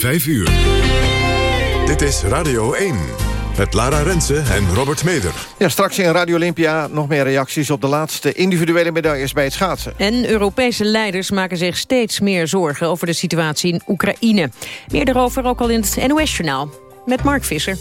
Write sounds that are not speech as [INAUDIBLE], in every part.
5 uur. Dit is Radio 1. Met Lara Rensen en Robert Meder. Ja, straks in Radio Olympia nog meer reacties op de laatste individuele medailles bij het schaatsen. En Europese leiders maken zich steeds meer zorgen over de situatie in Oekraïne. Meer daarover ook al in het NOS-journaal met Mark Visser.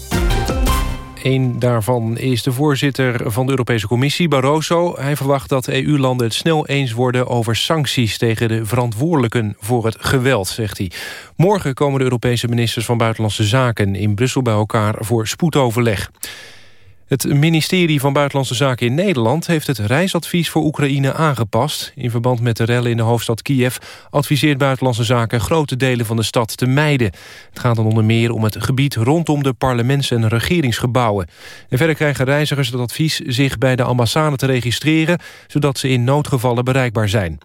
Eén daarvan is de voorzitter van de Europese Commissie, Barroso. Hij verwacht dat EU-landen het snel eens worden over sancties... tegen de verantwoordelijken voor het geweld, zegt hij. Morgen komen de Europese ministers van Buitenlandse Zaken... in Brussel bij elkaar voor spoedoverleg. Het ministerie van Buitenlandse Zaken in Nederland... heeft het reisadvies voor Oekraïne aangepast. In verband met de rellen in de hoofdstad Kiev... adviseert Buitenlandse Zaken grote delen van de stad te mijden. Het gaat dan onder meer om het gebied rondom de parlements- en regeringsgebouwen. En verder krijgen reizigers het advies zich bij de ambassade te registreren... zodat ze in noodgevallen bereikbaar zijn.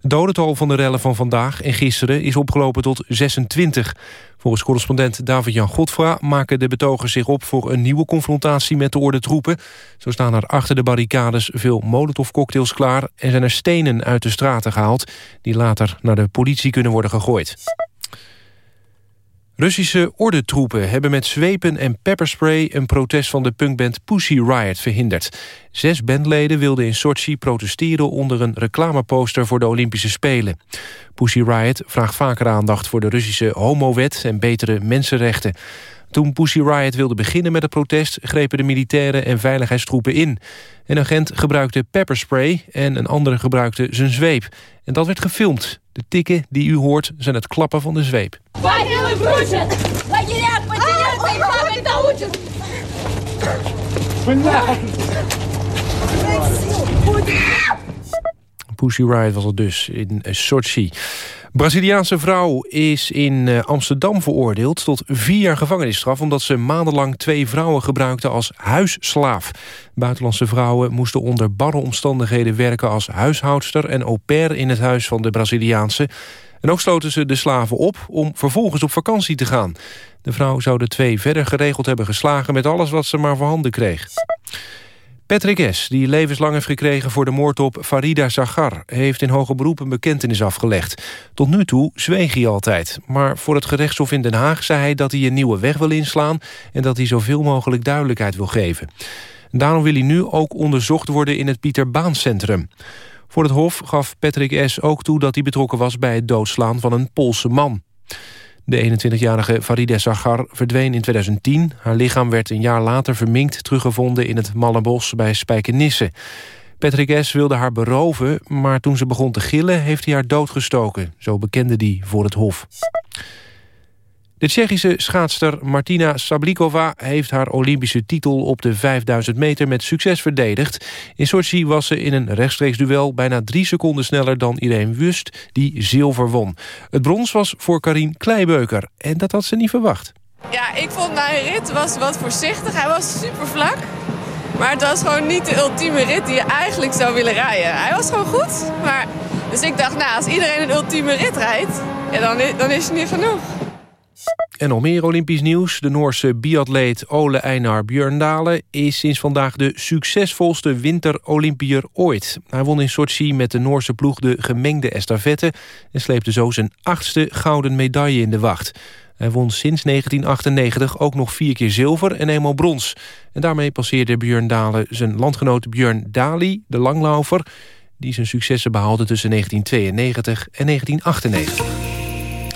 Het dodental van de rellen van vandaag en gisteren is opgelopen tot 26. Volgens correspondent David-Jan Godfra maken de betogers zich op... voor een nieuwe confrontatie met de orde troepen. Zo staan er achter de barricades veel molotovcocktails klaar... en zijn er stenen uit de straten gehaald... die later naar de politie kunnen worden gegooid. Russische ordentroepen hebben met zwepen en pepperspray... een protest van de punkband Pussy Riot verhinderd. Zes bandleden wilden in Sochi protesteren... onder een reclameposter voor de Olympische Spelen. Pussy Riot vraagt vaker aandacht voor de Russische homowet... en betere mensenrechten. Toen Pussy Riot wilde beginnen met het protest... grepen de militairen en veiligheidstroepen in. Een agent gebruikte pepperspray en een andere gebruikte zijn zweep. En dat werd gefilmd. De tikken die u hoort zijn het klappen van de zweep. Pussy Riot was het dus in Sochi. Braziliaanse vrouw is in eh, Amsterdam veroordeeld tot vier jaar gevangenisstraf... omdat ze maandenlang twee vrouwen gebruikte als huisslaaf. Buitenlandse vrouwen moesten onder barre omstandigheden werken... als huishoudster en au pair in het huis van de Braziliaanse. En ook sloten ze de slaven op om vervolgens op vakantie te gaan. De vrouw zou de twee verder geregeld hebben geslagen... met alles wat ze maar voor handen kreeg. Patrick S., die levenslang heeft gekregen voor de moord op Farida Zagar... heeft in hoge beroep een bekentenis afgelegd. Tot nu toe zweeg hij altijd. Maar voor het gerechtshof in Den Haag zei hij dat hij een nieuwe weg wil inslaan... en dat hij zoveel mogelijk duidelijkheid wil geven. Daarom wil hij nu ook onderzocht worden in het Pieter Baan Centrum. Voor het hof gaf Patrick S. ook toe dat hij betrokken was... bij het doodslaan van een Poolse man. De 21-jarige Farideh Zagar verdween in 2010. Haar lichaam werd een jaar later verminkt teruggevonden... in het Mallenbos bij Spijkenisse. Patrick S. wilde haar beroven, maar toen ze begon te gillen... heeft hij haar doodgestoken. Zo bekende die voor het hof. De Tsjechische schaatster Martina Sablikova heeft haar Olympische titel op de 5000 meter met succes verdedigd. In Sochi was ze in een rechtstreeks duel bijna drie seconden sneller dan Irene Wust, die zilver won. Het brons was voor Karin Kleibeuker en dat had ze niet verwacht. Ja, ik vond mijn rit was wat voorzichtig. Hij was super vlak. Maar het was gewoon niet de ultieme rit die je eigenlijk zou willen rijden. Hij was gewoon goed. Maar, dus ik dacht, nou, als iedereen een ultieme rit rijdt, dan, dan is het niet genoeg. En nog meer Olympisch nieuws. De Noorse biatleet Ole Einar Björndalen... is sinds vandaag de succesvolste winter-Olympiër ooit. Hij won in Sochi met de Noorse ploeg de gemengde estafette... en sleepte zo zijn achtste gouden medaille in de wacht. Hij won sinds 1998 ook nog vier keer zilver en eenmaal brons. En daarmee passeerde Björn zijn landgenoot Björn Dali, de langlaufer... die zijn successen behaalde tussen 1992 en 1998.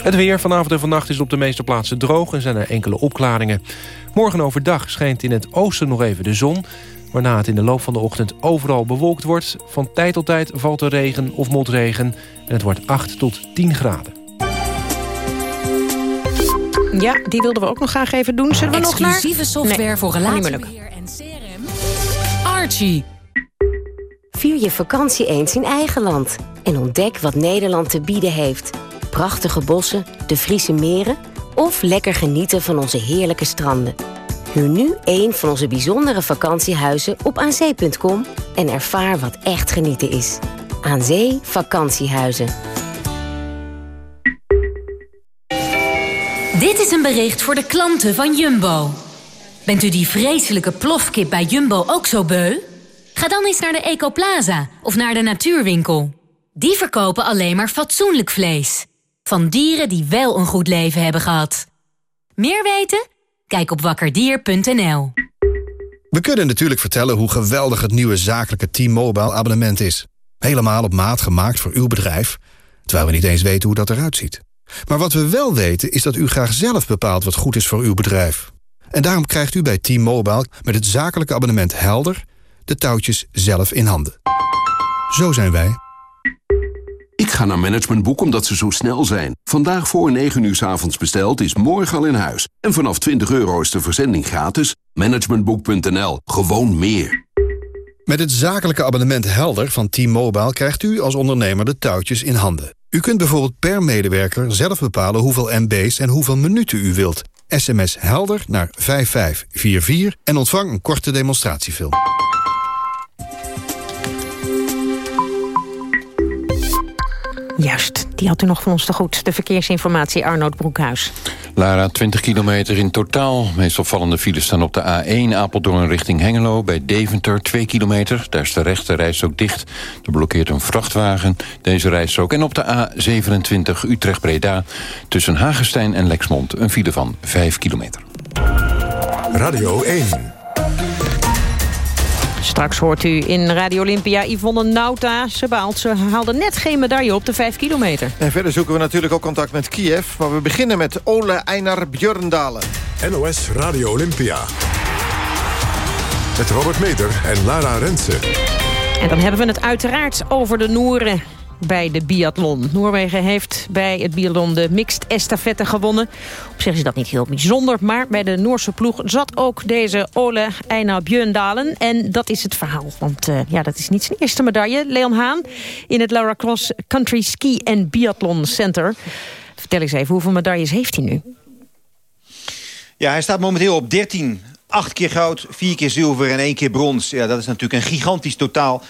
Het weer vanavond en vannacht is op de meeste plaatsen droog... en zijn er enkele opklaringen. Morgen overdag schijnt in het oosten nog even de zon... waarna het in de loop van de ochtend overal bewolkt wordt. Van tijd tot tijd valt er regen of motregen... en het wordt 8 tot 10 graden. Ja, die wilden we ook nog graag even doen. Zullen we nog naar... Exclusieve software voor relatiebeheer en CRM. Archie. Vier je vakantie eens in eigen land. En ontdek wat Nederland te bieden heeft prachtige bossen, de Friese meren... of lekker genieten van onze heerlijke stranden. Huur nu een van onze bijzondere vakantiehuizen op aanzee.com... en ervaar wat echt genieten is. Aan Zee Vakantiehuizen. Dit is een bericht voor de klanten van Jumbo. Bent u die vreselijke plofkip bij Jumbo ook zo beu? Ga dan eens naar de Ecoplaza of naar de Natuurwinkel. Die verkopen alleen maar fatsoenlijk vlees. Van dieren die wel een goed leven hebben gehad. Meer weten? Kijk op wakkerdier.nl. We kunnen natuurlijk vertellen hoe geweldig het nieuwe zakelijke T-Mobile abonnement is. Helemaal op maat gemaakt voor uw bedrijf, terwijl we niet eens weten hoe dat eruit ziet. Maar wat we wel weten is dat u graag zelf bepaalt wat goed is voor uw bedrijf. En daarom krijgt u bij T-Mobile met het zakelijke abonnement Helder de touwtjes zelf in handen. Zo zijn wij. Ik ga naar Managementboek omdat ze zo snel zijn. Vandaag voor 9 uur s avonds besteld is morgen al in huis. En vanaf 20 euro is de verzending gratis. Managementboek.nl. Gewoon meer. Met het zakelijke abonnement Helder van T-Mobile krijgt u als ondernemer de touwtjes in handen. U kunt bijvoorbeeld per medewerker zelf bepalen hoeveel MB's en hoeveel minuten u wilt. SMS Helder naar 5544 en ontvang een korte demonstratiefilm. Juist, die had u nog van ons te goed. De verkeersinformatie Arnoud Broekhuis. Lara, 20 kilometer in totaal. Meest opvallende files staan op de A1 Apeldoorn richting Hengelo... bij Deventer, 2 kilometer. Daar is de rechte reis ook dicht. Er blokkeert een vrachtwagen, deze reis ook. En op de A27 Utrecht-Breda tussen Hagestein en Lexmond... een file van 5 kilometer. Radio 1. Straks hoort u in Radio Olympia Yvonne Nauta. Ze baalt, ze haalde net geen medaille op de 5 kilometer. En verder zoeken we natuurlijk ook contact met Kiev. Maar we beginnen met Ole Einar Björndalen. NOS Radio Olympia. Met Robert Meter en Lara Rensen. En dan hebben we het uiteraard over de Noeren bij de biathlon. Noorwegen heeft bij het biathlon de mixed estafette gewonnen. Op zich is dat niet heel bijzonder, maar bij de Noorse ploeg zat ook deze Ole Einar Björndalen. En dat is het verhaal, want uh, ja, dat is niet zijn eerste medaille. Leon Haan in het Laura Cross Country Ski and Biathlon Center. Vertel eens even, hoeveel medailles heeft hij nu? Ja, hij staat momenteel op 13. Acht keer goud, vier keer zilver en één keer brons. Ja, dat is natuurlijk een gigantisch totaal.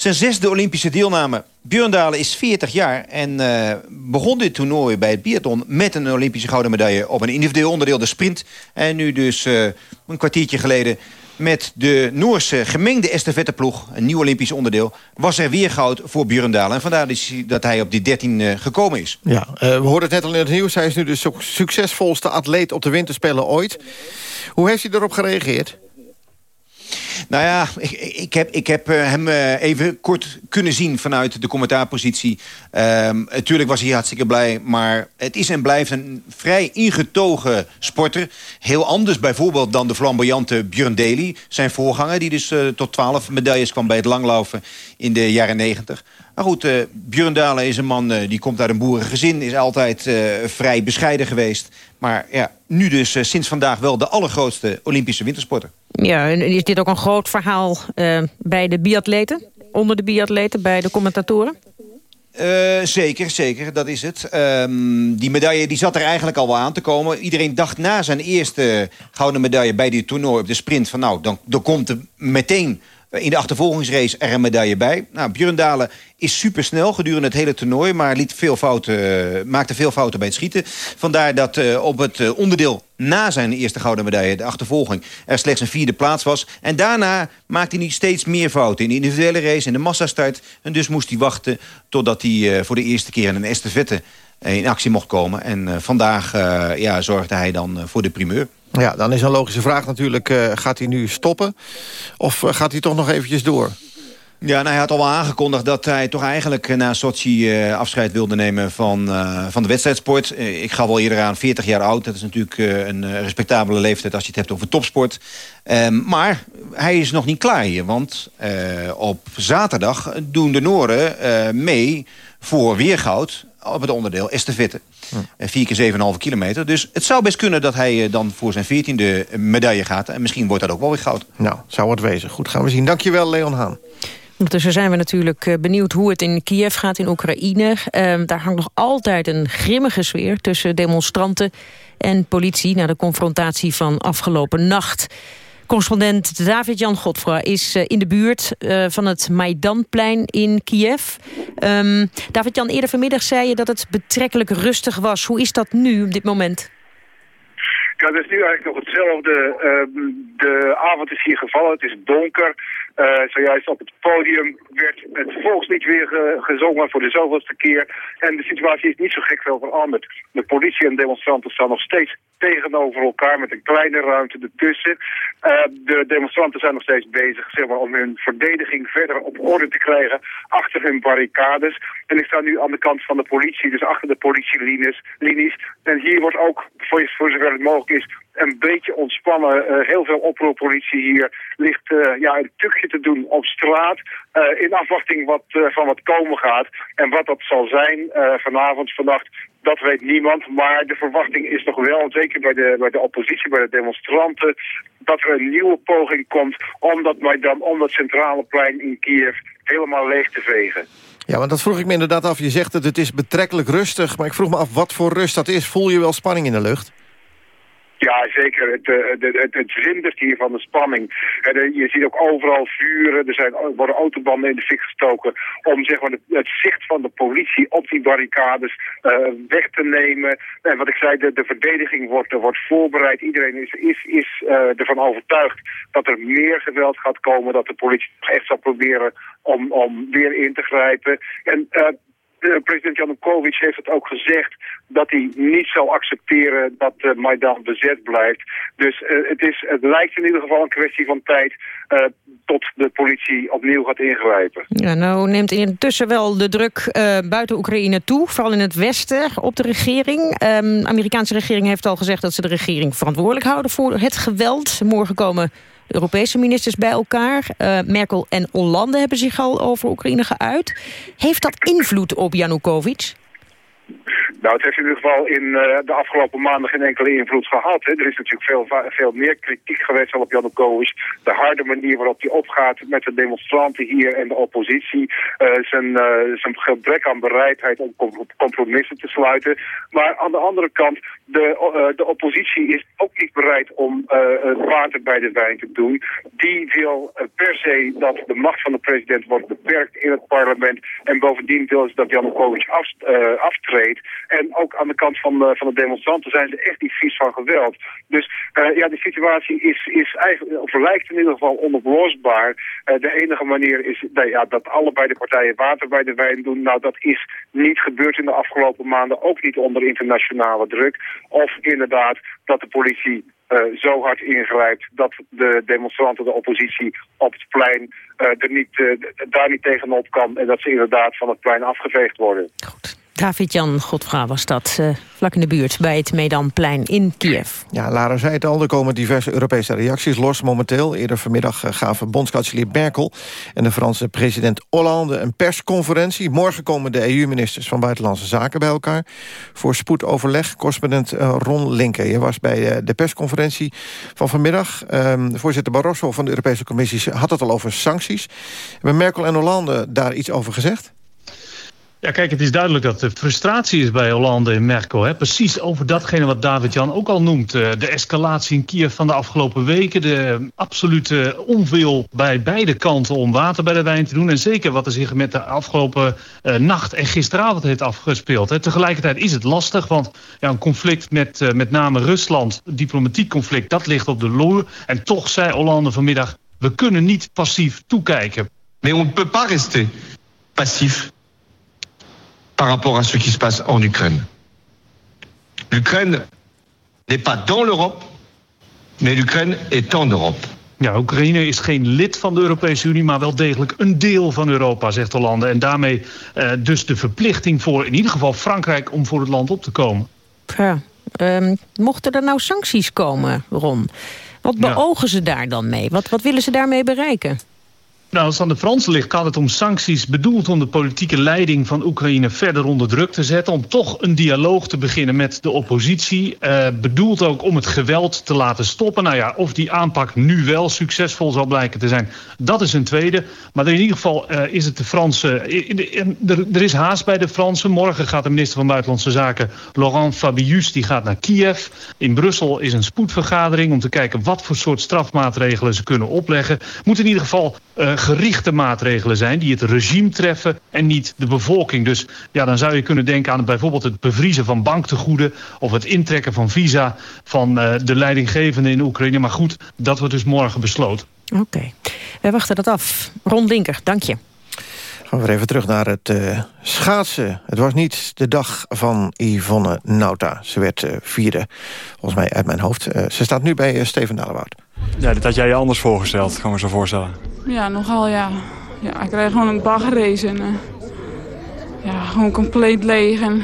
Zijn zesde Olympische deelname. Björn Dalen is 40 jaar en uh, begon dit toernooi bij het biathlon... met een Olympische gouden medaille op een individueel onderdeel, de sprint. En nu dus uh, een kwartiertje geleden met de Noorse gemengde estafetteploeg... een nieuw Olympisch onderdeel, was er weer goud voor Björn Dalen. En vandaar dat hij op die 13 uh, gekomen is. Ja, we hoorden het net al in het nieuws. Hij is nu de succesvolste atleet op de winterspelen ooit. Hoe heeft hij erop gereageerd? Nou ja, ik, ik heb, ik heb uh, hem uh, even kort kunnen zien vanuit de commentaarpositie. Um, natuurlijk was hij hartstikke blij, maar het is en blijft een vrij ingetogen sporter. Heel anders bijvoorbeeld dan de flamboyante Björn Daly, zijn voorganger... die dus uh, tot 12 medailles kwam bij het langlaufen in de jaren 90. Maar goed, uh, Björn Dalen is een man uh, die komt uit een boerengezin... is altijd uh, vrij bescheiden geweest. Maar ja, nu dus sinds vandaag wel de allergrootste Olympische wintersporter. Ja, en is dit ook een groot verhaal bij de biatleten? Onder de biatleten, bij de commentatoren? Uh, zeker, zeker, dat is het. Um, die medaille die zat er eigenlijk al wel aan te komen. Iedereen dacht na zijn eerste gouden medaille bij dit toernooi op de sprint... van nou, dan, dan komt er meteen in de achtervolgingsrace er een medaille bij. Nou, Björn Dalen is supersnel gedurende het hele toernooi... maar liet veel fouten, maakte veel fouten bij het schieten. Vandaar dat uh, op het onderdeel na zijn eerste gouden medaille... de achtervolging er slechts een vierde plaats was. En daarna maakte hij steeds meer fouten. In de individuele race, in de massastart. En dus moest hij wachten totdat hij voor de eerste keer in een estafette in actie mocht komen. En vandaag ja, zorgde hij dan voor de primeur. Ja, dan is een logische vraag natuurlijk, uh, gaat hij nu stoppen? Of uh, gaat hij toch nog eventjes door? Ja, nou, hij had al aangekondigd dat hij toch eigenlijk na Sochi afscheid wilde nemen van, van de wedstrijdsport. ik ga wel eerder aan 40 jaar oud. Dat is natuurlijk een respectabele leeftijd als je het hebt over topsport. Um, maar hij is nog niet klaar hier, want op zaterdag doen de Noorden mee voor weergoud op het onderdeel estafette. Hm. 4 keer 7,5 kilometer. Dus het zou best kunnen dat hij dan voor zijn 14e medaille gaat. En misschien wordt dat ook wel weer goud. Nou, zou het wezen. Goed, gaan we zien. Dankjewel, Leon Haan. Ondertussen zijn we natuurlijk benieuwd hoe het in Kiev gaat in Oekraïne. Uh, daar hangt nog altijd een grimmige sfeer tussen demonstranten en politie... na de confrontatie van afgelopen nacht. Correspondent David-Jan Godfra is uh, in de buurt uh, van het Maidanplein in Kiev. Um, David-Jan, eerder vanmiddag zei je dat het betrekkelijk rustig was. Hoe is dat nu op dit moment? Ja, het is nu eigenlijk nog hetzelfde. Ehm, de avond is hier gevallen, het is donker. Uh, zojuist op het podium werd het volkslied weer gezongen voor de zoveelste keer. En de situatie is niet zo gek veel veranderd. De politie en demonstranten staan nog steeds tegenover elkaar met een kleine ruimte ertussen. Uh, de demonstranten zijn nog steeds bezig zeg maar, om hun verdediging verder op orde te krijgen achter hun barricades. En ik sta nu aan de kant van de politie, dus achter de politielinies. En hier wordt ook, voor, voor zover het mogelijk is, een beetje ontspannen. Uh, heel veel oproerpolitie hier ligt uh, ja, een tukje te doen op straat. Uh, in afwachting wat, van wat komen gaat. En wat dat zal zijn vanavond, vannacht, dat weet niemand. Maar de verwachting is toch wel, zeker bij de, bij de oppositie, bij de demonstranten... dat er een nieuwe poging komt om dat Maidan, om dat centrale plein in Kiev helemaal leeg te vegen. Ja, want dat vroeg ik me inderdaad af. Je zegt dat het is betrekkelijk rustig, maar ik vroeg me af wat voor rust dat is. Voel je wel spanning in de lucht? Ja, zeker. Het, het, het, het zindert hier van de spanning. je ziet ook overal vuren. Er zijn, worden autobanden in de fik gestoken om zeg maar, het, zicht van de politie op die barricades weg te nemen. En wat ik zei, de, de verdediging wordt, wordt voorbereid. Iedereen is, is, is ervan overtuigd dat er meer geweld gaat komen. Dat de politie echt zal proberen om, om weer in te grijpen. En president Janukovic heeft het ook gezegd dat hij niet zal accepteren dat uh, Maidan bezet blijft. Dus uh, het, is, het lijkt in ieder geval een kwestie van tijd uh, tot de politie opnieuw gaat ingrijpen. Ja, nou neemt intussen wel de druk buiten Oekraïne toe, vooral in het westen, op de regering. De Amerikaanse regering heeft al gezegd dat ze de regering verantwoordelijk houden voor het geweld. Morgen komen Europese ministers bij elkaar. Uh, Merkel en Hollande hebben zich al over Oekraïne geuit. Heeft dat invloed op Janukovic? Nou, het heeft in ieder geval in uh, de afgelopen maanden geen enkele invloed gehad. Hè. Er is natuurlijk veel, veel meer kritiek geweest op Janukovic. De harde manier waarop hij opgaat met de demonstranten hier en de oppositie. Uh, zijn, uh, zijn gebrek aan bereidheid om compromissen te sluiten. Maar aan de andere kant, de, de oppositie is ook niet bereid om het water bij de wijn te doen. Die wil per se dat de macht van de president wordt beperkt in het parlement. En bovendien wil ze dat Janukovic af, aftreedt. En ook aan de kant van de, van de demonstranten zijn ze echt niet vies van geweld. Dus uh, ja, de situatie is, is eigenlijk, of lijkt in ieder geval onoplosbaar. Uh, de enige manier is nou ja, dat allebei de partijen water bij de wijn doen. Nou, dat is niet gebeurd in de afgelopen maanden. Ook niet onder internationale druk. Of inderdaad dat de politie uh, zo hard ingrijpt dat de demonstranten, de oppositie op het plein er niet, daar niet tegenop kan en dat ze inderdaad van het plein afgeveegd worden. David-Jan Godfra was dat, uh, vlak in de buurt bij het Medanplein in Kiev. Ja, Lara zei het al, er komen diverse Europese reacties los momenteel. Eerder vanmiddag uh, gaven bondskanselier Merkel en de Franse president Hollande een persconferentie. Morgen komen de EU-ministers van Buitenlandse Zaken bij elkaar voor spoedoverleg. Correspondent uh, Ron Linke, je was bij de persconferentie van vanmiddag. Ehm, voorzitter Barroso van de Europese Commissie had het al over sancties. Hebben Merkel en Hollande daar iets over gezegd? Ja, kijk, het is duidelijk dat er frustratie is bij Hollande en Merkel. Hè? Precies over datgene wat David-Jan ook al noemt. Eh, de escalatie in Kiev van de afgelopen weken. De absolute onwil bij beide kanten om water bij de wijn te doen. En zeker wat er zich met de afgelopen uh, nacht en gisteravond heeft afgespeeld. Hè? Tegelijkertijd is het lastig, want ja, een conflict met uh, met name Rusland, diplomatiek conflict, dat ligt op de loer. En toch zei Hollande vanmiddag, we kunnen niet passief toekijken. Maar on ne peut pas rester passif par rapport à ce qui se passe en Ukraine. L'Ukraine n'est pas dans l'Europe, mais l'Ukraine est en Europe. Ja, Oekraïne is geen lid van de Europese Unie, maar wel degelijk een deel van Europa, zegt Hollande. En daarmee uh, dus de verplichting voor in ieder geval Frankrijk om voor het land op te komen. Ja, um, mochten er nou sancties komen, Ron? Wat beogen ja. ze daar dan mee? Wat, wat willen ze daarmee bereiken? Nou, als het aan de Fransen ligt, gaat het om sancties bedoeld om de politieke leiding van Oekraïne verder onder druk te zetten. Om toch een dialoog te beginnen met de oppositie. Uh, bedoeld ook om het geweld te laten stoppen. Nou ja, of die aanpak nu wel succesvol zal blijken te zijn, dat is een tweede. Maar in ieder geval uh, is het de Fransen. Er is haast bij de Fransen. Morgen gaat de minister van Buitenlandse Zaken, Laurent Fabius, die gaat naar Kiev. In Brussel is een spoedvergadering om te kijken wat voor soort strafmaatregelen ze kunnen opleggen. Moet in ieder geval uh, gerichte maatregelen zijn... die het regime treffen en niet de bevolking. Dus ja, dan zou je kunnen denken aan bijvoorbeeld het bevriezen van banktegoeden... of het intrekken van visa van uh, de leidinggevende in Oekraïne. Maar goed, dat wordt dus morgen besloten. Oké, okay. wij wachten dat af. Ron Linker, dank je. Gaan we even terug naar het uh, schaatsen. Het was niet de dag van Yvonne Nauta. Ze werd uh, vierde, volgens mij uit mijn hoofd. Uh, ze staat nu bij Steven Dalebout. Ja, dit had jij je anders voorgesteld, kan me zo voorstellen. Ja, nogal ja. ja ik reed gewoon een baggerrace en ja, gewoon compleet leeg. En,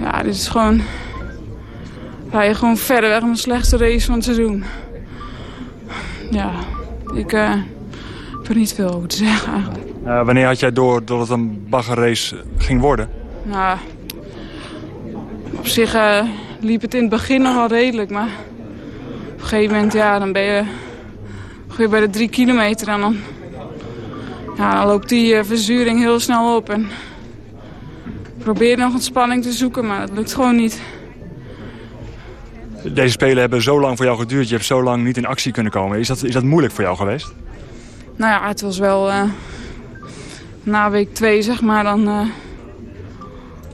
ja, dit is gewoon... Rij je gewoon verder weg mijn slechtste race van het seizoen. Ja, ik heb er niet veel over te zeggen eigenlijk. Uh, wanneer had jij door dat het een baggerrace ging worden? Nou, op zich uh, liep het in het begin nog wel redelijk, maar op een gegeven moment ja, dan ben je, je bij de drie kilometer en dan, ja, dan loopt die uh, verzuring heel snel op. En probeer nog een spanning te zoeken, maar dat lukt gewoon niet. Deze spelen hebben zo lang voor jou geduurd, je hebt zo lang niet in actie kunnen komen. Is dat, is dat moeilijk voor jou geweest? Nou ja, het was wel na week twee, zeg maar, dan, uh,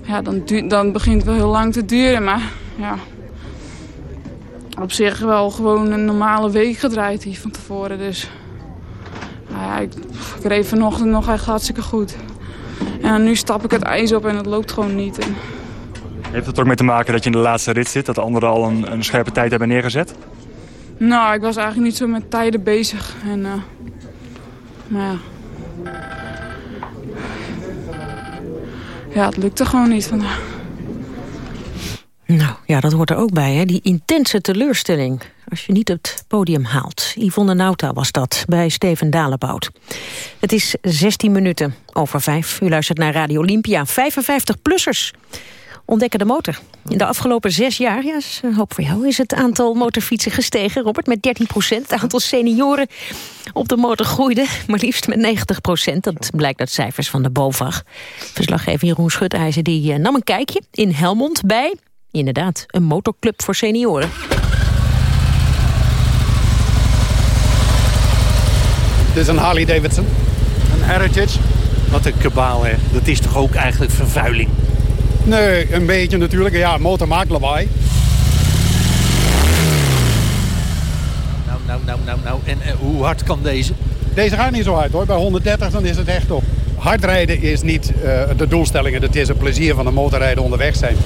ja, dan, dan begint het wel heel lang te duren. Maar ja, op zich wel gewoon een normale week gedraaid hier van tevoren. Dus nou ja, ik, ik reed vanochtend nog echt hartstikke goed. En nu stap ik het ijs op en het loopt gewoon niet. En... Heeft het ook mee te maken dat je in de laatste rit zit? Dat de anderen al een, een scherpe tijd hebben neergezet? Nou, ik was eigenlijk niet zo met tijden bezig. En, uh, maar ja, ja, het lukte gewoon niet vandaag. Nou, ja, dat hoort er ook bij, hè? die intense teleurstelling... als je niet het podium haalt. Yvonne Nauta was dat, bij Steven Dalebout. Het is 16 minuten over vijf. U luistert naar Radio Olympia. 55-plussers ontdekken de motor. In de afgelopen zes jaar, ja, is een hoop voor jou... is het aantal motorfietsen gestegen, Robert, met 13 procent. Het aantal senioren op de motor groeide, [LAUGHS] maar liefst met 90 procent. Dat blijkt uit cijfers van de BOVAG. Verslaggever Jeroen Schutijzer die, uh, nam een kijkje in Helmond bij... inderdaad, een motorclub voor senioren. Dit is een Harley Davidson, een Heritage. Wat een kabaal, hè. Dat is toch ook eigenlijk vervuiling? Nee, een beetje natuurlijk. Ja, motor maakt lawaai. Nou, nou, nou, nou, nou. En uh, hoe hard kan deze? Deze gaat niet zo hard hoor. Bij 130 dan is het echt op. Hard rijden is niet uh, de doelstelling. Het is een plezier van de motorrijden onderweg zijn.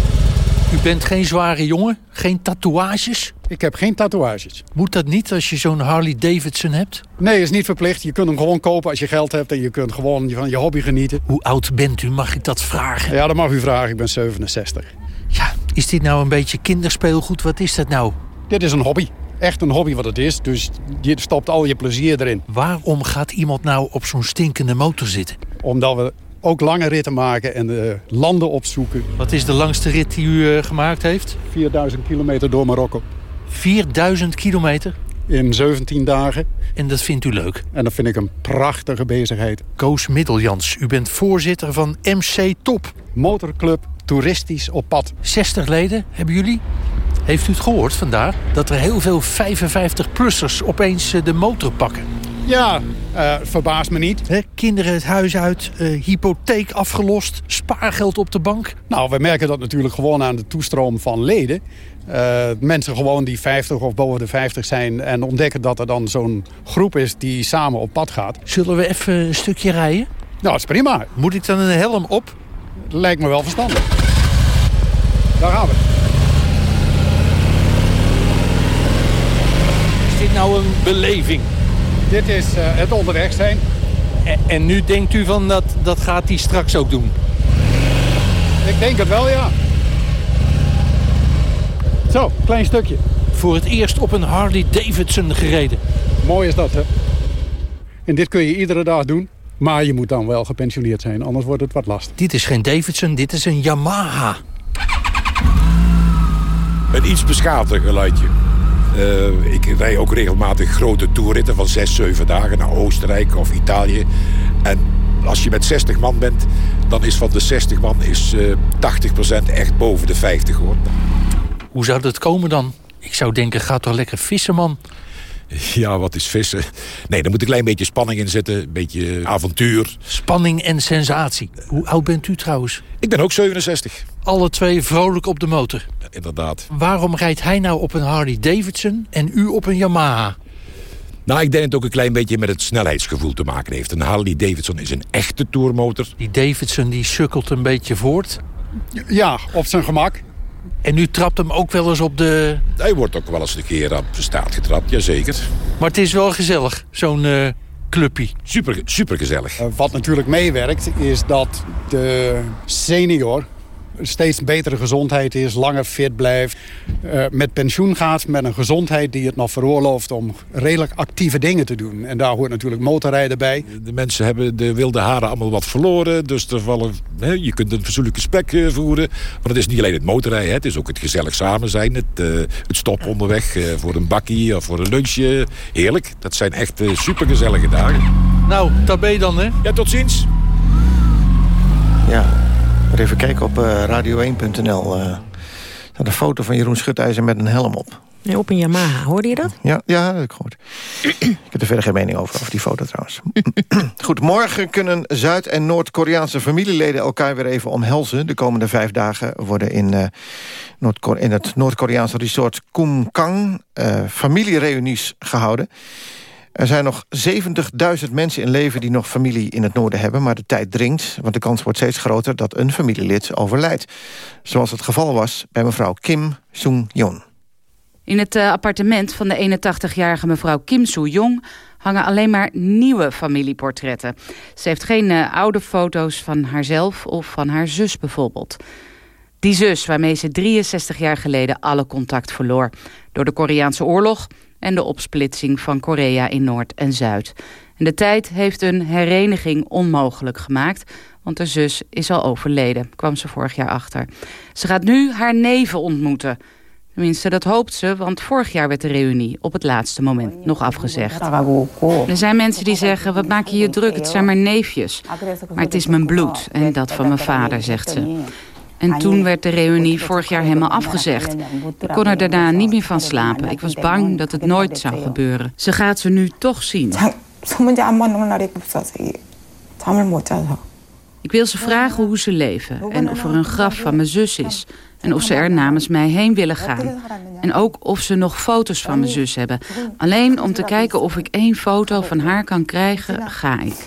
U bent geen zware jongen? Geen tatoeages? Ik heb geen tatoeages. Moet dat niet als je zo'n Harley Davidson hebt? Nee, is niet verplicht. Je kunt hem gewoon kopen als je geld hebt... en je kunt gewoon van je hobby genieten. Hoe oud bent u? Mag ik dat vragen? Ja, dat mag u vragen. Ik ben 67. Ja, is dit nou een beetje kinderspeelgoed? Wat is dat nou? Dit is een hobby. Echt een hobby wat het is. Dus je stopt al je plezier erin. Waarom gaat iemand nou op zo'n stinkende motor zitten? Omdat we ook lange ritten maken en uh, landen opzoeken. Wat is de langste rit die u uh, gemaakt heeft? 4000 kilometer door Marokko. 4000 kilometer? In 17 dagen. En dat vindt u leuk? En dat vind ik een prachtige bezigheid. Koos Middeljans, u bent voorzitter van MC Top. Motorclub Toeristisch op Pad. 60 leden hebben jullie? Heeft u het gehoord vandaag? Dat er heel veel 55-plussers opeens de motor pakken. Ja, uh, verbaast me niet. He, kinderen het huis uit, uh, hypotheek afgelost, spaargeld op de bank. Nou, we merken dat natuurlijk gewoon aan de toestroom van leden. Uh, mensen gewoon die 50 of boven de 50 zijn... en ontdekken dat er dan zo'n groep is die samen op pad gaat. Zullen we even een stukje rijden? Nou, dat is prima. Moet ik dan een helm op? Lijkt me wel verstandig. Daar gaan we. Is dit nou een beleving? Dit is uh, het onderweg zijn. En, en, nu denkt u van dat, dat gaat hij straks ook doen? Ik denk het wel, ja. Zo, klein stukje. Voor het eerst op een Harley Davidson gereden. Mooi is dat, hè? En dit kun je iedere dag doen. Maar je moet dan wel gepensioneerd zijn, anders wordt het wat lastig. Dit is geen Davidson, dit is een Yamaha. Een iets beschaafder geluidje. Uh, ik rij ook regelmatig grote toerritten van 6, 7 dagen naar Oostenrijk of Italië. En als je met 60 man bent, dan is van de 60 man is, uh, 80% echt boven de 50 hoor. Hoe zou dat komen dan? Ik zou denken, ga toch lekker vissen man. [LAUGHS] Ja, wat is vissen? Nee, daar moet een klein beetje spanning in zitten. Een beetje avontuur. Spanning en sensatie. Hoe oud bent u trouwens? Ik ben ook 67. Alle twee vrolijk op de motor. Ja, inderdaad. Waarom rijdt hij nou op een Harley Davidson en u op een Yamaha? Nou, ik denk dat het ook een klein beetje met het snelheidsgevoel te maken heeft. Een Harley Davidson is een echte tourmotor. Die Davidson die sukkelt een beetje voort. Ja, op zijn gemak. En u trapt hem ook wel eens op de... Hij wordt ook wel eens een keer op de staat getrapt, jazeker. Maar het is wel gezellig, zo'n uh, clubje. Super, super gezellig. Uh, wat natuurlijk meewerkt, is dat de senior steeds betere gezondheid is, langer fit blijft. Uh, met pensioen gaat, met een gezondheid die het nog veroorlooft om redelijk actieve dingen te doen. En daar hoort natuurlijk motorrijden bij. De mensen hebben de wilde haren allemaal wat verloren. Dus er vallen, hè, je kunt een verzoenlijk gesprek uh, voeren. Maar het is niet alleen het motorrijden, hè, het is ook het gezellig samen zijn. Het, uh, het stop onderweg voor een bakkie of voor een lunchje. Heerlijk, dat zijn echt supergezellige dagen. Nou, dat ben je dan, hè? Ja, tot ziens. Ja, Even kijken op uh, radio1.nl. Uh, de foto van Jeroen Schutijzer met een helm op. Ja, op een Yamaha, hoorde je dat? Ja, ja dat heb ik gehoord. ik heb er verder geen mening over, over die foto trouwens. [CLEARS THROAT] Goed, morgen kunnen Zuid- en Noord-Koreaanse familieleden elkaar weer even omhelzen. De komende vijf dagen worden in, uh, Noord in het Noord-Koreaanse resort Kumkang familiereunies gehouden. Er zijn nog 70.000 mensen in leven die nog familie in het noorden hebben... maar de tijd dringt, want de kans wordt steeds groter... dat een familielid overlijdt. Zoals het geval was bij mevrouw Kim Sung-yeon. In het uh, appartement van de 81-jarige mevrouw Kim Soo-jong... hangen alleen maar nieuwe familieportretten. Ze heeft geen uh, oude foto's van haarzelf of van haar zus bijvoorbeeld. Die zus waarmee ze 63 jaar geleden alle contact verloor. Door de Koreaanse oorlog en de opsplitsing van Korea in Noord en Zuid. En de tijd heeft een hereniging onmogelijk gemaakt... want de zus is al overleden, kwam ze vorig jaar achter. Ze gaat nu haar neven ontmoeten. Tenminste, dat hoopt ze, want vorig jaar werd de reunie op het laatste moment nog afgezegd. Er zijn mensen die zeggen, wat maak je je druk, het zijn maar neefjes. Maar het is mijn bloed en dat van mijn vader, zegt ze. En toen werd de reunie vorig jaar helemaal afgezegd. Ik kon er daarna niet meer van slapen. Ik was bang dat het nooit zou gebeuren. Ze gaat ze nu toch zien. Ik wil ze vragen hoe ze leven en of er een graf van mijn zus is. En of ze er namens mij heen willen gaan. En ook of ze nog foto's van mijn zus hebben. Alleen om te kijken of ik één foto van haar kan krijgen, ga ik.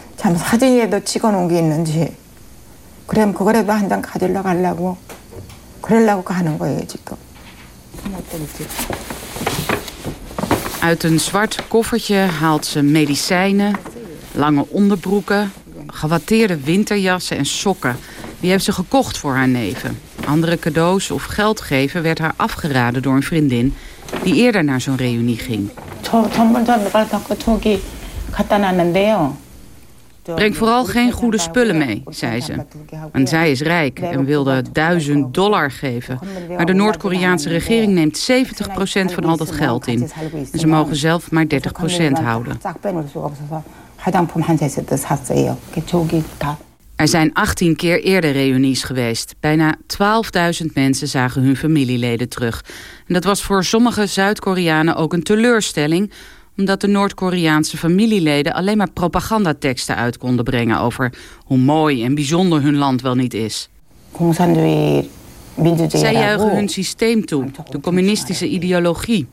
그럼 그거라도 한 장 가지러 가려고 그러려고 가는 거예요 지금. Uit een zwart koffertje haalt ze medicijnen, lange onderbroeken, gewatteerde winterjassen en sokken. Die heeft ze gekocht voor haar neven. Andere cadeaus of geld geven werd haar afgeraden door een vriendin die eerder naar zo'n reunie ging. Breng vooral geen goede spullen mee, zei ze. En zij is rijk en wilde duizend dollar geven. Maar de Noord-Koreaanse regering neemt 70% van al dat geld in. En ze mogen zelf maar 30% houden. Er zijn 18 keer eerder reunies geweest. Bijna 12.000 mensen zagen hun familieleden terug. En dat was voor sommige Zuid-Koreanen ook een teleurstelling omdat de Noord-Koreaanse familieleden alleen maar propagandateksten uit konden brengen over hoe mooi en bijzonder hun land wel niet is. Zij juichen hun systeem toe, de communistische ideologie.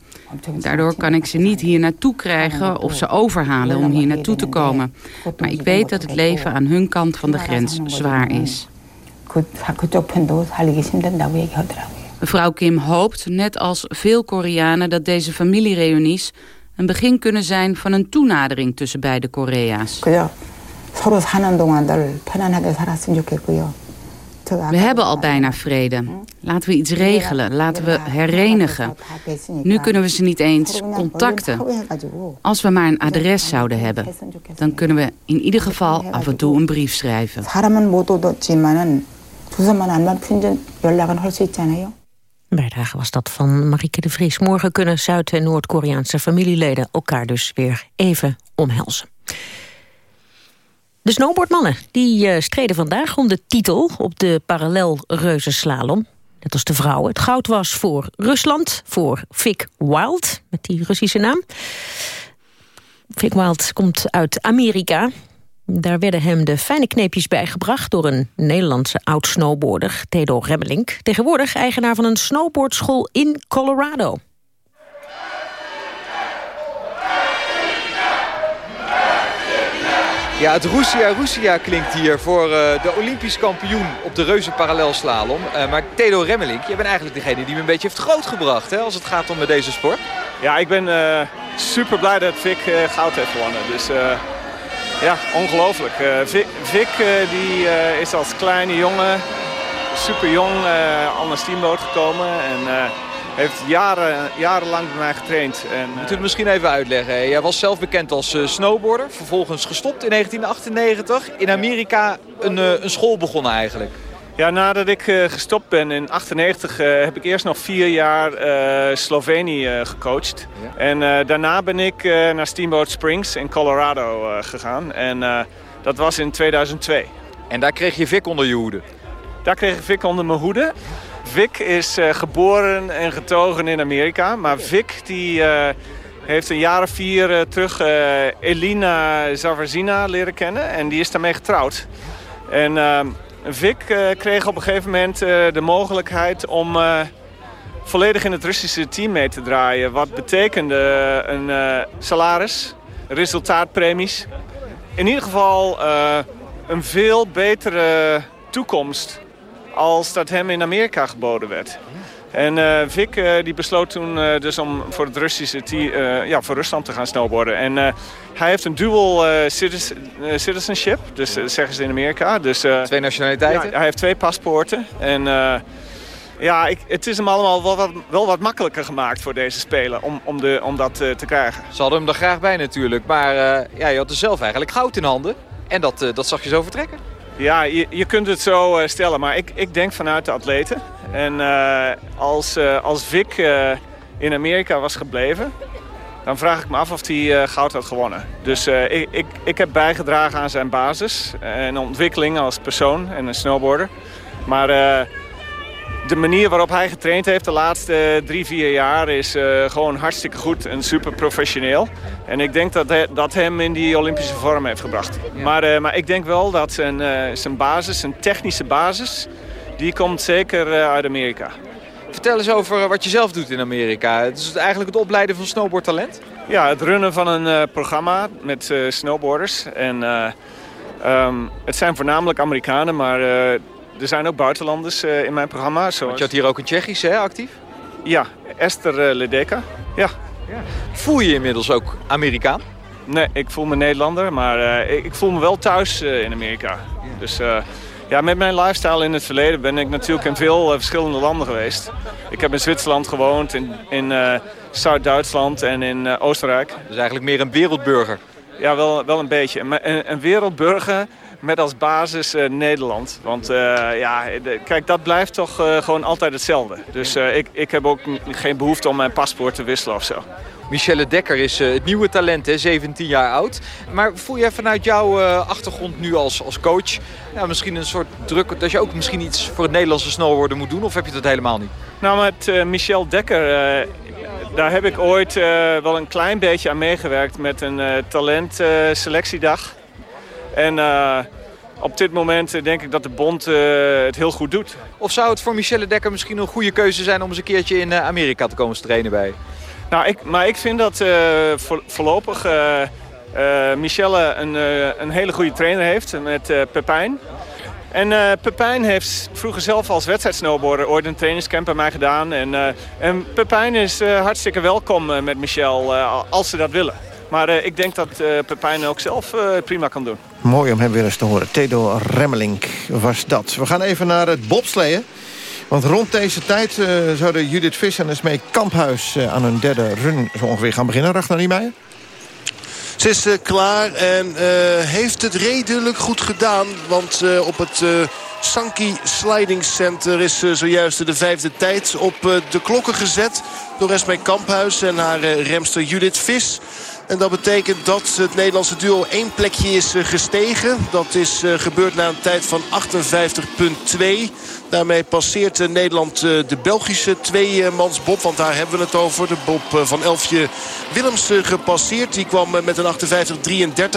Daardoor kan ik ze niet hier naartoe krijgen of ze overhalen om hier naartoe te komen. Maar ik weet dat het leven aan hun kant van de grens zwaar is. Mevrouw Kim hoopt, net als veel Koreanen, dat deze familiereunies een begin kunnen zijn van een toenadering tussen beide Korea's. We hebben al bijna vrede. Laten we iets regelen. Laten we herenigen. Nu kunnen we ze niet eens contacten. Als we maar een adres zouden hebben... dan kunnen we in ieder geval af en toe een brief schrijven. Bijdrage was dat van Marieke de Vries. Morgen kunnen Zuid- en Noord-Koreaanse familieleden elkaar dus weer even omhelzen. De snowboardmannen die uh, streden vandaag om de titel op de parallel reuzenslalom. net als de vrouwen. Het goud was voor Rusland, voor Vic Wild, met die Russische naam. Vic Wild komt uit Amerika. Daar werden hem de fijne kneepjes bijgebracht door een Nederlandse oud-snowboarder, Theodor Remmelink. Tegenwoordig eigenaar van een snowboardschool in Colorado. Ja, het Roesia Roesia klinkt hier voor uh, de Olympisch kampioen op de reuze parallelslalom. Uh, maar Theodor Remmelink, je bent eigenlijk degene die me een beetje heeft grootgebracht hè, als het gaat om deze sport. Ja, ik ben uh, super blij dat Vic goud heeft gewonnen. Dus ja, ongelooflijk. Vic, Vic die, is als kleine jongen, super jong, al naar Steamboat gekomen. En heeft jaren, jarenlang bij mij getraind. En, Moet u het misschien even uitleggen. Jij was zelf bekend als snowboarder. Vervolgens gestopt in 1998. In Amerika een, een school begonnen eigenlijk. Ja, nadat ik uh, gestopt ben in 98 heb ik eerst nog vier jaar Slovenië gecoacht. Ja. En daarna ben ik naar Steamboat Springs in Colorado gegaan. En dat was in 2002. En daar kreeg je Vic onder je hoede? Daar kreeg ik Vic onder mijn hoede. Vic is geboren en getogen in Amerika. Maar Vic die, heeft een jaar of vier terug Elina Zavazina leren kennen. En die is daarmee getrouwd. En Vic kreeg op een gegeven moment de mogelijkheid om volledig in het Russische team mee te draaien. Wat betekende een salaris, resultaatpremies. In ieder geval een veel betere toekomst als dat hem in Amerika geboden werd. En uh, Vic uh, die besloot toen uh, dus om voor, het Russische ja, voor Rusland te gaan snowboarden. En hij heeft een dual citizenship, dus zeggen ze in Amerika. Dus, twee nationaliteiten? Ja, hij heeft twee paspoorten. En ja, ik, het is hem allemaal wel wat, wel wat makkelijker gemaakt voor deze speler om, om, de, om dat te krijgen. Ze hadden hem er graag bij natuurlijk. Maar ja, je had er zelf eigenlijk goud in handen. En dat, dat zag je zo vertrekken. Ja, je, je kunt het zo uh, stellen, maar ik, ik denk vanuit de atleten. En uh, als, uh, als Vic in Amerika was gebleven, dan vraag ik me af of hij goud had gewonnen. Dus ik, ik, ik heb bijgedragen aan zijn basis en ontwikkeling als persoon en een snowboarder. Maar de manier waarop hij getraind heeft de laatste drie, vier jaar is uh, gewoon hartstikke goed en super professioneel. En ik denk dat dat hem in die Olympische vorm heeft gebracht. Ja. Maar, uh, maar ik denk wel dat zijn, uh, zijn basis, zijn technische basis, die komt zeker uit Amerika. Vertel eens over wat je zelf doet in Amerika. Het is eigenlijk het opleiden van snowboardtalent? Ja, het runnen van een programma met snowboarders. En um, het zijn voornamelijk Amerikanen, maar er zijn ook buitenlanders uh, in mijn programma. Zoals... Want je had hier ook een Tsjechisch hè, actief? Ja, Esther uh, Ledeka. Ja. ja. Voel je je inmiddels ook Amerikaan? Nee, ik voel me Nederlander, maar uh, ik, voel me wel thuis in Amerika. Ja. Dus ja, met mijn lifestyle in het verleden ben ik natuurlijk in veel verschillende landen geweest. Ik heb in Zwitserland gewoond, in, in Zuid-Duitsland en in Oostenrijk. Dus eigenlijk meer een wereldburger? Ja, wel, wel een beetje. Een, een wereldburger met als basis uh, Nederland. Want uh, ja, de, kijk, dat blijft toch uh, gewoon altijd hetzelfde. Dus ik, ik heb ook geen behoefte om mijn paspoort te wisselen of zo. Michelle Dekker is het nieuwe talent, hè, 17 jaar oud. Maar voel jij vanuit jouw achtergrond nu als, als coach... Ja, misschien een soort druk dat je ook misschien iets voor het Nederlandse snowboarden moet doen? Of heb je dat helemaal niet? Nou, met Michelle Dekker daar heb ik ooit wel een klein beetje aan meegewerkt met een talentselectiedag. En uh, op dit moment eh, denk ik dat de bond uh, het heel goed doet. Of zou het voor Michelle Dekker misschien een goede keuze zijn... om eens een keertje in Amerika te komen trainen bij? Nou, ik, maar ik vind dat voor, voorlopig Michelle een, een hele goede trainer heeft met Pepijn. En Pepijn heeft vroeger zelf als wedstrijdsnowboarder ooit een trainingscamp bij mij gedaan. En, en Pepijn is hartstikke welkom met Michel als ze dat willen. Maar uh, ik denk dat uh, Pepijn ook zelf uh, prima kan doen. Mooi om hem weer eens te horen. Tedo Remmelink was dat. We gaan even naar het bobsleeën. Want rond deze tijd zouden Judith Vis en Esmee Kamphuis... aan hun derde run zo ongeveer gaan beginnen. Ragnar Niemeyer? Ze is klaar en heeft het redelijk goed gedaan. Want op het Sankey Sliding Center is zojuist de vijfde tijd op de klokken gezet. Door Esmee Kamphuis en haar remster Judith Vis. En dat betekent dat het Nederlandse duo één plekje is gestegen. Dat is gebeurd na een tijd van 58,2. Daarmee passeert Nederland de Belgische tweemansbob. Want daar hebben we het over. De bob van Elfje Willems gepasseerd. Die kwam met een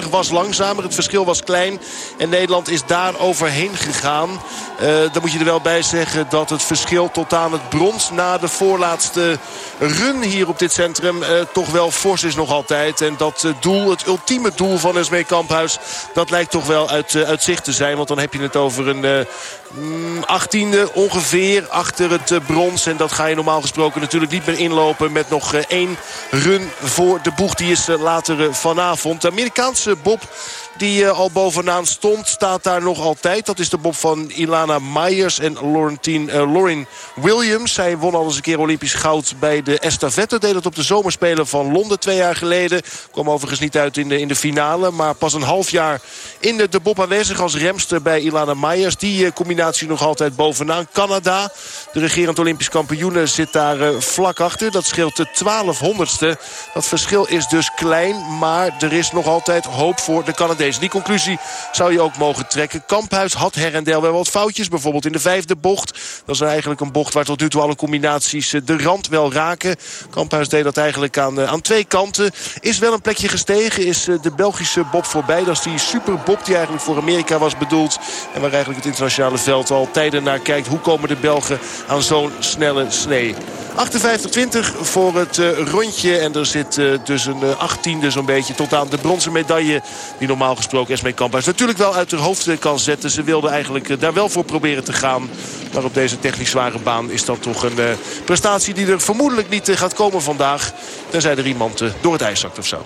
58-33. Was langzamer. Het verschil was klein. En Nederland is daar overheen gegaan. Uh, dan moet je er wel bij zeggen dat het verschil tot aan het brons... na de voorlaatste run hier op dit centrum uh, toch wel fors is nog altijd. En dat uh, doel, het ultieme doel van Esmee Kamphuis... dat lijkt toch wel uit, uit zicht te zijn. Want dan heb je het over een mm, achttiende ongeveer achter het brons. En dat ga je normaal gesproken natuurlijk niet meer inlopen... met nog één run voor de boeg. Die is later vanavond. De Amerikaanse Bob die al bovenaan stond, staat daar nog altijd. Dat is de bob van Ilana Myers en Laurentine, Lauren Williams. Zij won al eens een keer Olympisch goud bij de estafette. Deed het op de zomerspelen van Londen twee jaar geleden. Kwam overigens niet uit in de, in de finale. Maar pas een half jaar in de, de bob aanwezig als remster bij Ilana Myers. Die combinatie nog altijd bovenaan. Canada, de regerend Olympisch kampioen, zit daar vlak achter. Dat scheelt de 1200ste. Dat verschil is dus klein. Maar er is nog altijd hoop voor de Canadezen. Die conclusie zou je ook mogen trekken. Kamphuis had her en der wel wat foutjes. Bijvoorbeeld in de vijfde bocht. Dat is eigenlijk een bocht waar tot nu toe alle combinaties de rand wel raken. Kamphuis deed dat eigenlijk aan, aan twee kanten. Is wel een plekje gestegen. Is de Belgische bob voorbij. Dat is die superbob die eigenlijk voor Amerika was bedoeld. En waar eigenlijk het internationale al tijden naar kijkt. Hoe komen de Belgen aan zo'n snelle snee? 58-20 voor het uh, rondje. En er zit uh, dus een uh, achttiende zo'n beetje tot aan de bronzen medaille. Die normaal gesproken Esmee Kamphuis natuurlijk wel uit de hoofd kan zetten. Ze wilde eigenlijk daar wel voor proberen te gaan. Maar op deze technisch zware baan is dat toch een prestatie die er vermoedelijk niet gaat komen vandaag. Tenzij er iemand door het ijs zakt of zo.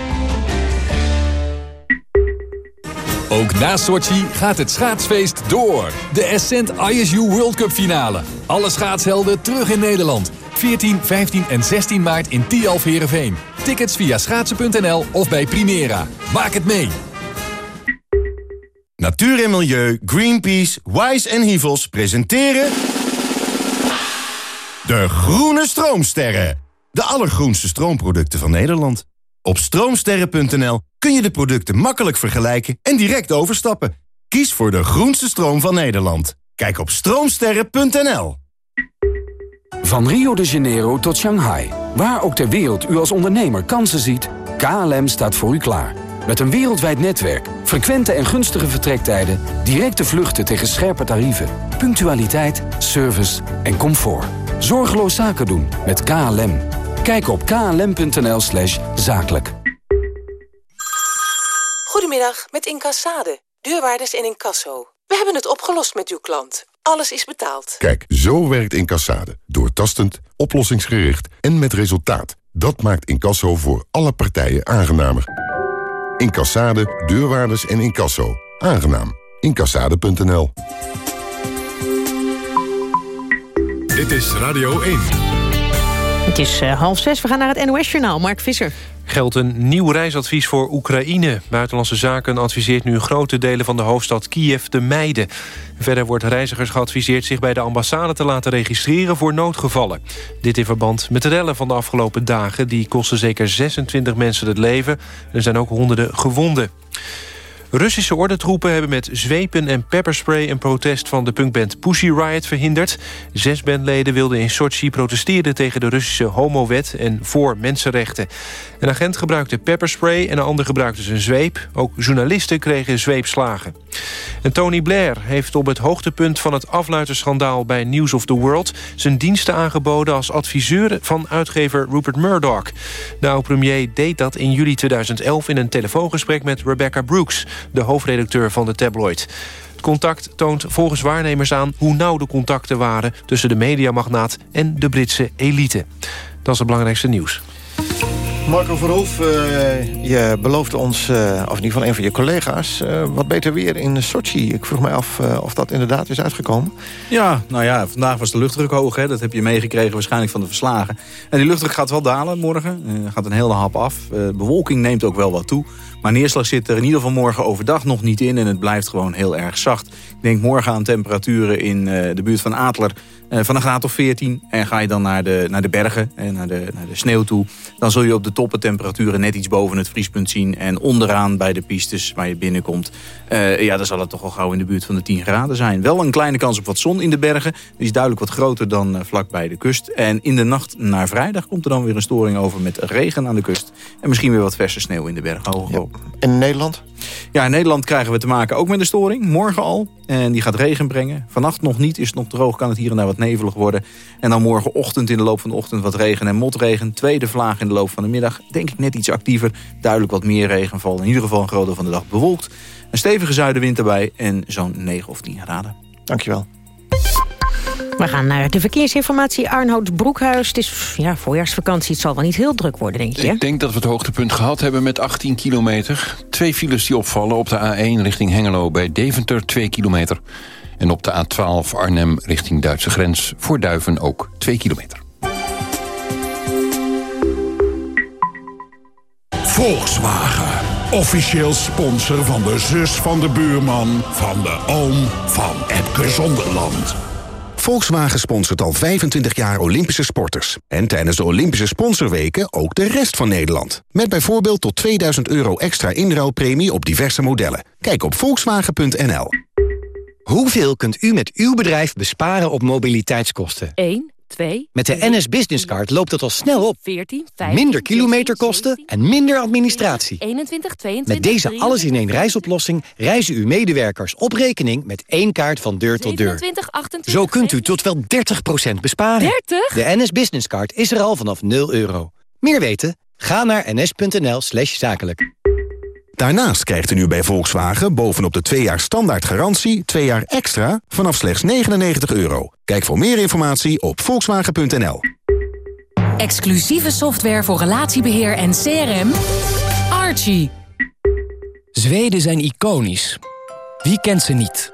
Ook na Sochi gaat het schaatsfeest door. De Ascent ISU World Cup finale. Alle schaatshelden terug in Nederland. 14, 15 en 16 maart in Tialf Heerenveen. Tickets via schaatsen.nl of bij Primera. Maak het mee! Natuur en Milieu, Greenpeace, Wise en Hivels presenteren... De Groene Stroomsterren. De allergroenste stroomproducten van Nederland. Op stroomsterren.nl kun je de producten makkelijk vergelijken en direct overstappen. Kies voor de groenste stroom van Nederland. Kijk op stroomsterren.nl. Van Rio de Janeiro tot Shanghai. Waar ook ter wereld u als ondernemer kansen ziet, KLM staat voor u klaar. Met een wereldwijd netwerk, frequente en gunstige vertrektijden... directe vluchten tegen scherpe tarieven, punctualiteit, service en comfort. Zorgeloos zaken doen met KLM. Kijk op klm.nl zakelijk. Goedemiddag, met Incassade. Deurwaarders en incasso. We hebben het opgelost met uw klant. Alles is betaald. Kijk, zo werkt Incassade. Doortastend, oplossingsgericht en met resultaat. Dat maakt Incasso voor alle partijen aangenamer. Incassade, deurwaarders en incasso. Aangenaam. Incassade.nl Dit is Radio 1. Het is uh, half zes, we gaan naar het NOS-journaal. Mark Visser. Geldt een nieuw reisadvies voor Oekraïne. Buitenlandse Zaken adviseert nu grote delen van de hoofdstad Kiev te mijden. Verder wordt reizigers geadviseerd zich bij de ambassade te laten registreren voor noodgevallen. Dit in verband met de rellen van de afgelopen dagen. Die kosten zeker 26 mensen het leven. Er zijn ook honderden gewonden. Russische ordentroepen hebben met zwepen en pepperspray... een protest van de punkband Pussy Riot verhinderd. Zes bandleden wilden in Sochi protesteren... tegen de Russische homowet en voor mensenrechten. Een agent gebruikte pepperspray en een ander gebruikte zijn zweep. Ook journalisten kregen zweepslagen. En Tony Blair heeft op het hoogtepunt van het afluiterschandaal... bij News of the World zijn diensten aangeboden... als adviseur van uitgever Rupert Murdoch. De oud-premier deed dat in juli 2011 in een telefoongesprek met Rebecca Brooks de hoofdredacteur van de tabloid. Het contact toont volgens waarnemers aan hoe nauw de contacten waren... tussen de mediamagnaat en de Britse elite. Dat is het belangrijkste nieuws. Marco Verhoef, uh, je beloofde ons, uh, of in ieder geval een van je collega's... Uh, wat beter weer in Sochi. Ik vroeg mij af of dat inderdaad is uitgekomen. Ja, nou ja, vandaag was de luchtdruk hoog. Hè. Dat heb je meegekregen waarschijnlijk van de verslagen. En die luchtdruk gaat wel dalen morgen. gaat een hele hap af. bewolking neemt ook wel wat toe. Maar neerslag zit er in ieder geval morgen overdag nog niet in. En het blijft gewoon heel erg zacht. Ik denk morgen aan temperaturen in de buurt van Adler eh, van een graad of 14. En ga je dan naar de, naar de bergen en naar de, naar de sneeuw toe... dan zul je op de toppen temperaturen net iets boven het vriespunt zien. En onderaan bij de pistes waar je binnenkomt... Uh, ja, dan zal het toch al gauw in de buurt van de 10 graden zijn. Wel een kleine kans op wat zon in de bergen. Die is duidelijk wat groter dan vlak bij de kust. En in de nacht naar vrijdag komt er dan weer een storing over... met regen aan de kust. En misschien weer wat verse sneeuw in de bergen. Ja. In Nederland? Ja, in Nederland krijgen we te maken ook met een storing. Morgen al. En die gaat regen brengen. Vannacht nog niet. Is het nog droog, kan het hier en daar wat nevelig worden. En dan morgenochtend in de loop van de ochtend wat regen en motregen. Tweede vlaag in de loop van de middag. Denk ik net iets actiever. Duidelijk wat meer regenval. In ieder geval een groot deel van de dag bewolkt. Een stevige zuidenwind erbij. En zo'n 9 of 10 graden. Dankjewel. We gaan naar de verkeersinformatie. Arnhout Broekhuis. Het is ja, voorjaarsvakantie. Het zal wel niet heel druk worden, denk je? Ik denk dat we het hoogtepunt gehad hebben met 18 kilometer. Twee files die opvallen op de A1 richting Hengelo bij Deventer, 2 kilometer. En op de A12 Arnhem richting Duitse grens voor Duiven ook 2 kilometer. Volkswagen. Officieel sponsor van de zus van de buurman... van de oom van Epke Zonderland. Volkswagen sponsort al 25 jaar Olympische sporters. En tijdens de Olympische sponsorweken ook de rest van Nederland. Met bijvoorbeeld tot 2000 euro extra inruilpremie op diverse modellen. Kijk op volkswagen.nl. Hoeveel kunt u met uw bedrijf besparen op mobiliteitskosten? 1. 2, Met de NS Business Card loopt het al snel op. 14, 15, minder kilometerkosten en minder administratie. 21, 22, met deze alles-in-één reisoplossing reizen uw medewerkers op rekening met één kaart van deur tot deur. 27, 28, Zo kunt u tot wel 30% besparen. 30? De NS Business Card is er al vanaf 0 euro. Meer weten? Ga naar ns.nl zakelijk. Daarnaast krijgt u nu bij Volkswagen bovenop de 2 jaar standaard garantie... 2 jaar extra vanaf slechts 99 euro. Kijk voor meer informatie op volkswagen.nl. Exclusieve software voor relatiebeheer en CRM. Archie. Zweden zijn iconisch. Wie kent ze niet?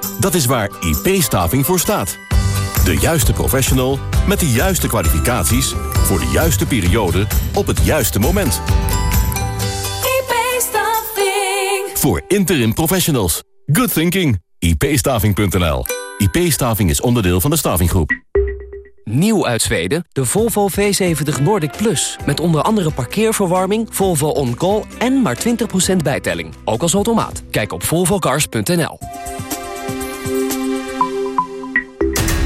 Dat is waar IP-staving voor staat. De juiste professional met de juiste kwalificaties... voor de juiste periode op het juiste moment. IP-staving. Voor interim professionals. Good thinking. ipstaving.nl. IP-staving is onderdeel van de Stavinggroep. Nieuw uit Zweden, de Volvo V70 Nordic Plus. Met onder andere parkeerverwarming, Volvo On Call en maar 20% bijtelling. Ook als automaat. Kijk op volvocars.nl.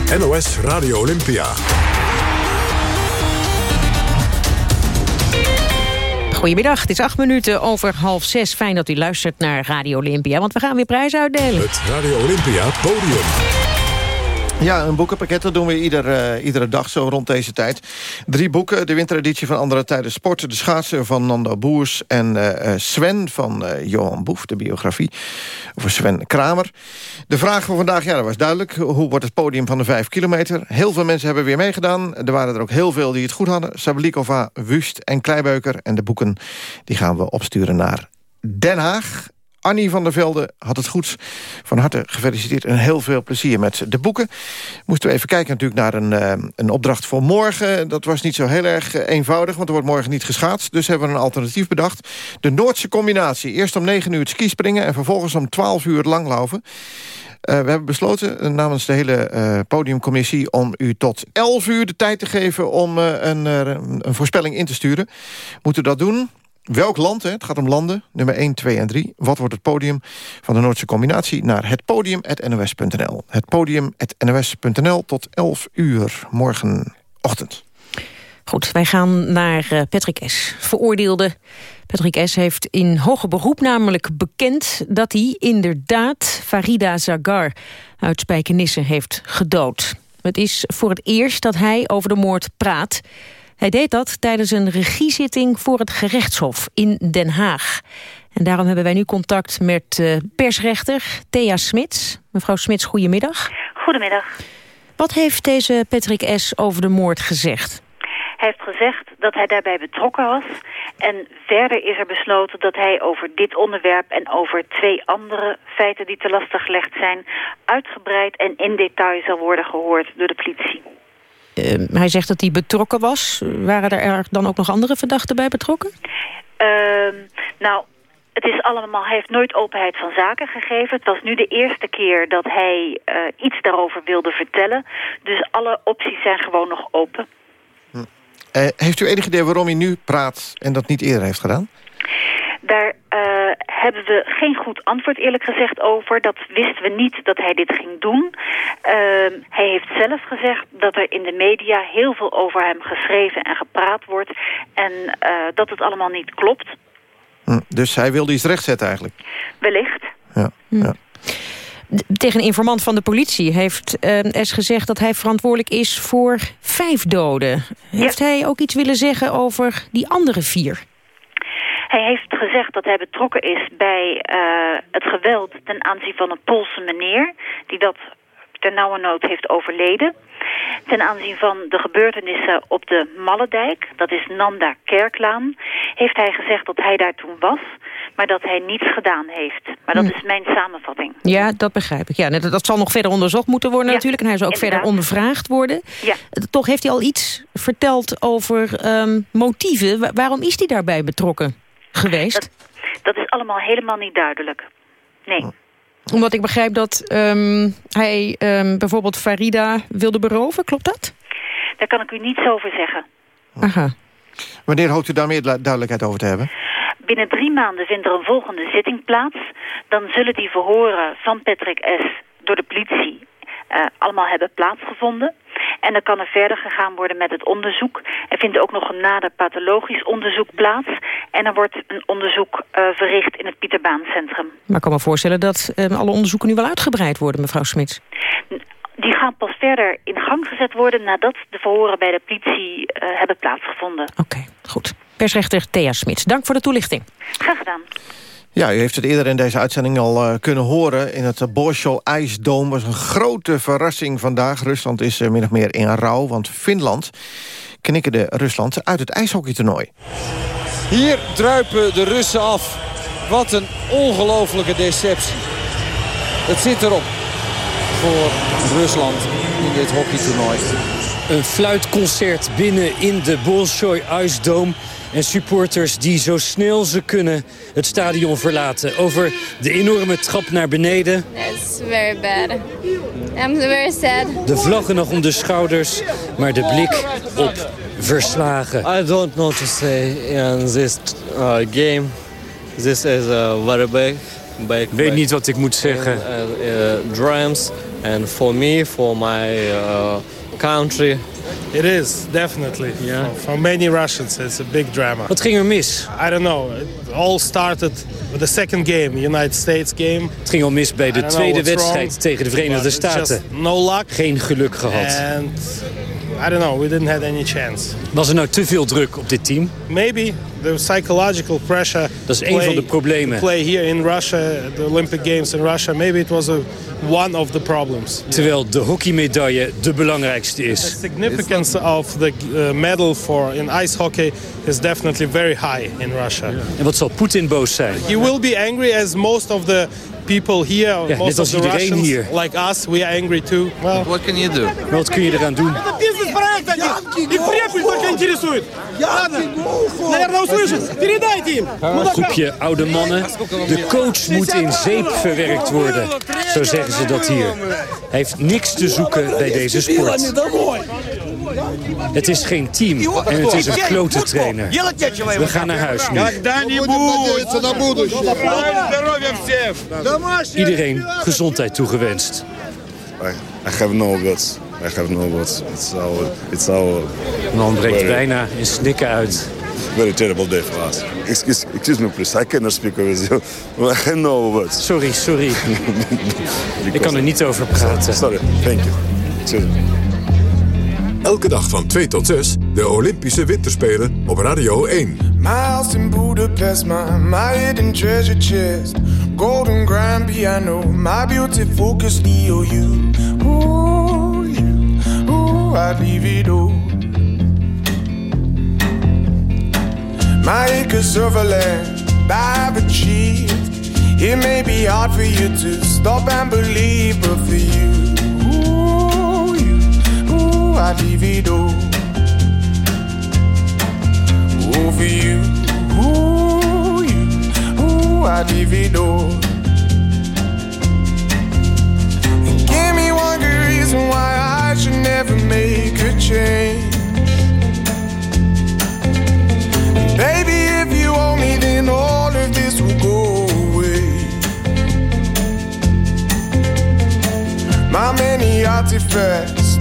NOS Radio Olympia. Goedemiddag, het is acht minuten over half zes. Fijn dat u luistert naar Radio Olympia, want we gaan weer prijzen uitdelen. Het Radio Olympia podium. Ja, een boekenpakket, dat doen we ieder, uh, iedere dag zo rond deze tijd. Drie boeken, de wintereditie van Andere Tijden Sport... de schaatser van Nando Boers en uh, Sven van uh, Johan Boef... de biografie over Sven Kramer. De vraag van vandaag, ja, dat was duidelijk. Hoe wordt het podium van de vijf kilometer? Heel veel mensen hebben weer meegedaan. Er waren er ook heel veel die het goed hadden. Sabelikova, Wust en Kleibeuker. En de boeken die gaan we opsturen naar Den Haag. Annie van der Velde had het goed. Van harte gefeliciteerd en heel veel plezier met de boeken. Moesten we even kijken natuurlijk naar een, uh, een opdracht voor morgen. Dat was niet zo heel erg eh, eenvoudig, want er wordt morgen niet geschaatst. Dus hebben we een alternatief bedacht. De Noordse combinatie. Eerst om 9 uur het skispringen en vervolgens om 12 uur langlaufen. Uh, we hebben besloten namens de hele podiumcommissie... om u tot 11 uur de tijd te geven om een, een voorspelling in te sturen. Moeten we dat doen? Welk land, hè? het gaat om landen, nummer 1, 2 en 3. Wat wordt het podium van de Noordse combinatie? Naar het podium.nos.nl. Het podium.nos.nl tot 11 uur morgenochtend. Goed, wij gaan naar uh, Patrick S. Veroordeelde Patrick S. heeft in hoger beroep namelijk bekend... dat hij inderdaad Farida Zagar uit Spijkenisse heeft gedood. Het is voor het eerst dat hij over de moord praat. Hij deed dat tijdens een regiezitting voor het gerechtshof in Den Haag. En daarom hebben wij nu contact met uh, persrechter Thea Smits. Mevrouw Smits, goedemiddag. Goedemiddag. Wat heeft deze Patrick S. over de moord gezegd? Hij heeft gezegd dat hij daarbij betrokken was. En verder is er besloten dat hij over dit onderwerp... en over twee andere feiten die te lastig gelegd zijn... uitgebreid en in detail zal worden gehoord door de politie. Uh, hij zegt dat hij betrokken was. Waren er dan ook nog andere verdachten bij betrokken? Uh, nou, het is allemaal, hij heeft nooit openheid van zaken gegeven. Het was nu de eerste keer dat hij uh, iets daarover wilde vertellen. Dus alle opties zijn gewoon nog open. Hm. Uh, heeft u enig idee waarom hij nu praat en dat niet eerder heeft gedaan? Daar uh, hebben we geen goed antwoord eerlijk gezegd over. Dat wisten we niet dat hij dit ging doen. hij heeft zelf gezegd dat er in de media heel veel over hem geschreven en gepraat wordt. En dat het allemaal niet klopt. Hm, dus hij wilde iets rechtzetten eigenlijk? Wellicht. Ja, ja. Tegen een informant van de politie heeft uh, S gezegd dat hij verantwoordelijk is voor vijf doden. Heeft ja. hij ook iets willen zeggen over die andere vier? Hij heeft gezegd dat hij betrokken is bij uh, het geweld ten aanzien van een Poolse meneer... die dat ter nauwe nood heeft overleden. Ten aanzien van de gebeurtenissen op de Malledijk, dat is Nanda Kerklaan, heeft hij gezegd dat hij daar toen was, maar dat hij niets gedaan heeft. Maar dat Hm. is mijn samenvatting. Ja, dat begrijp ik. Ja, dat, dat zal nog verder onderzocht moeten worden Ja, natuurlijk. En hij zal ook inderdaad. verder ondervraagd worden. Ja. Eh, Toch heeft hij al iets verteld over ehm, motieven. Wa- waarom is hij daarbij betrokken geweest? Dat is allemaal helemaal niet duidelijk. Nee. Omdat ik begrijp dat ehm, hij ehm, bijvoorbeeld Farida wilde beroven. Klopt dat? Daar kan ik u niets over zeggen. Aha. Wanneer hoopt u daar meer du- duidelijkheid over te hebben? Binnen drie maanden vindt er een volgende zitting plaats. Dan zullen die verhoren van Patrick S. door de politie eh, allemaal hebben plaatsgevonden. En dan kan er verder gegaan worden met het onderzoek. Er vindt ook nog een nader pathologisch onderzoek plaats. En er wordt een onderzoek eh, verricht in het Pieterbaancentrum. Maar ik kan me voorstellen dat ehm, alle onderzoeken nu wel uitgebreid worden, mevrouw Smits. Die gaan pas verder in gang gezet worden nadat de verhoren bij de politie eh, hebben plaatsgevonden. Goed. Persrechter Thea Smits, dank voor de toelichting. Graag gedaan. Ja, u heeft het eerder in deze uitzending al eh, kunnen horen... in het uh, Bolshoi IJsdoom was een grote verrassing vandaag. Rusland is eh, min of meer in rouw, want Finland knikkerde Rusland uit het ijshockeytoernooi. Hier druipen de Russen af. Wat een ongelofelijke deceptie. Het zit erop voor Rusland in dit hockeytoernooi. Een fluitconcert binnen in de Bolshoi IJsdoom. En supporters die zo snel ze kunnen het stadion verlaten. Over de enorme trap naar beneden. It's very bad. I'm very sad. De vlaggen nog om de schouders. Maar de blik op verslagen. I don't know to say in this uh, game. This is a very big, big. Weet niet wat ik moet zeggen. And, uh, uh, drums and for me, for my uh, country. It is, definitely. Yeah. For, many Russians, it's a big drama. Wat ging er mis? I don't know. It all started with the second game, United States game. Het ging al mis bij de tweede wedstrijd wrong, tegen de Verenigde Staten. no luck. Geen geluk gehad. And I don't know, we didn't have any chance. Was er nou te veel druk op dit team? Maybe the psychological pressure. Dat is play- van de problemen. Play here in Russia, the Olympic Games in Russia. Maybe it was a, one of the problems. Terwijl de hockeymedaille de belangrijkste The is. significance of the uh, medal for in ice hockey is definitely very high in Russia. En wat zal Poetin boos zijn? He will be angry as most of the people here, Ja, most net als of the iedereen Russians, hier. like us, we are angry too. Well, What can you do? Wat kun je eraan doen? бизнес-проект один. Их преподь только интересует. Ладно. Наверное, услышат. Передайте им. Een groepje oude mannen. De coach moet in zeep verwerkt worden. Zo zeggen ze dat hier. Hij heeft niks te zoeken bij deze sport. Het is geen team en het is een klote trainer. We gaan naar huis nu. Iedereen gezondheid toegewenst. I have no guts. I have no words. It's our, it's our En dan breekt bijna in snikken uit. very terrible day for us. Excuse, excuse me, please. I cannot speak with you. I have no words. Sorry, sorry. [LAUGHS] Ik kan er niet over praten. Sorry, thank you. Excuse me. Elke dag van 2 tot 6 de Olympische Winterspelen op Radio 1. My house in Budapest, my, my hidden treasure chest. Golden grand piano, my beauty focus EOU. Ooh, you, ooh, I'd leave it all. My acres of land I've achieved. It may be hard for you to stop and believe, but for you, you, all. Ooh, for you, ooh, you, ooh, I'd leave. And give me one good reason why I should never make a change. Baby, if you me, then all of this will go away. My many artifacts,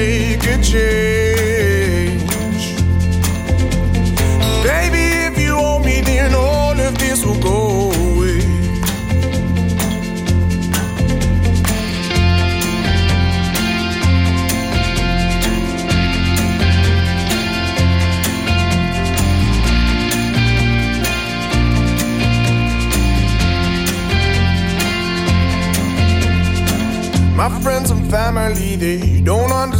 Make a change. Baby, if you owe me, then all of this will go away. My friends and family, they don't understand.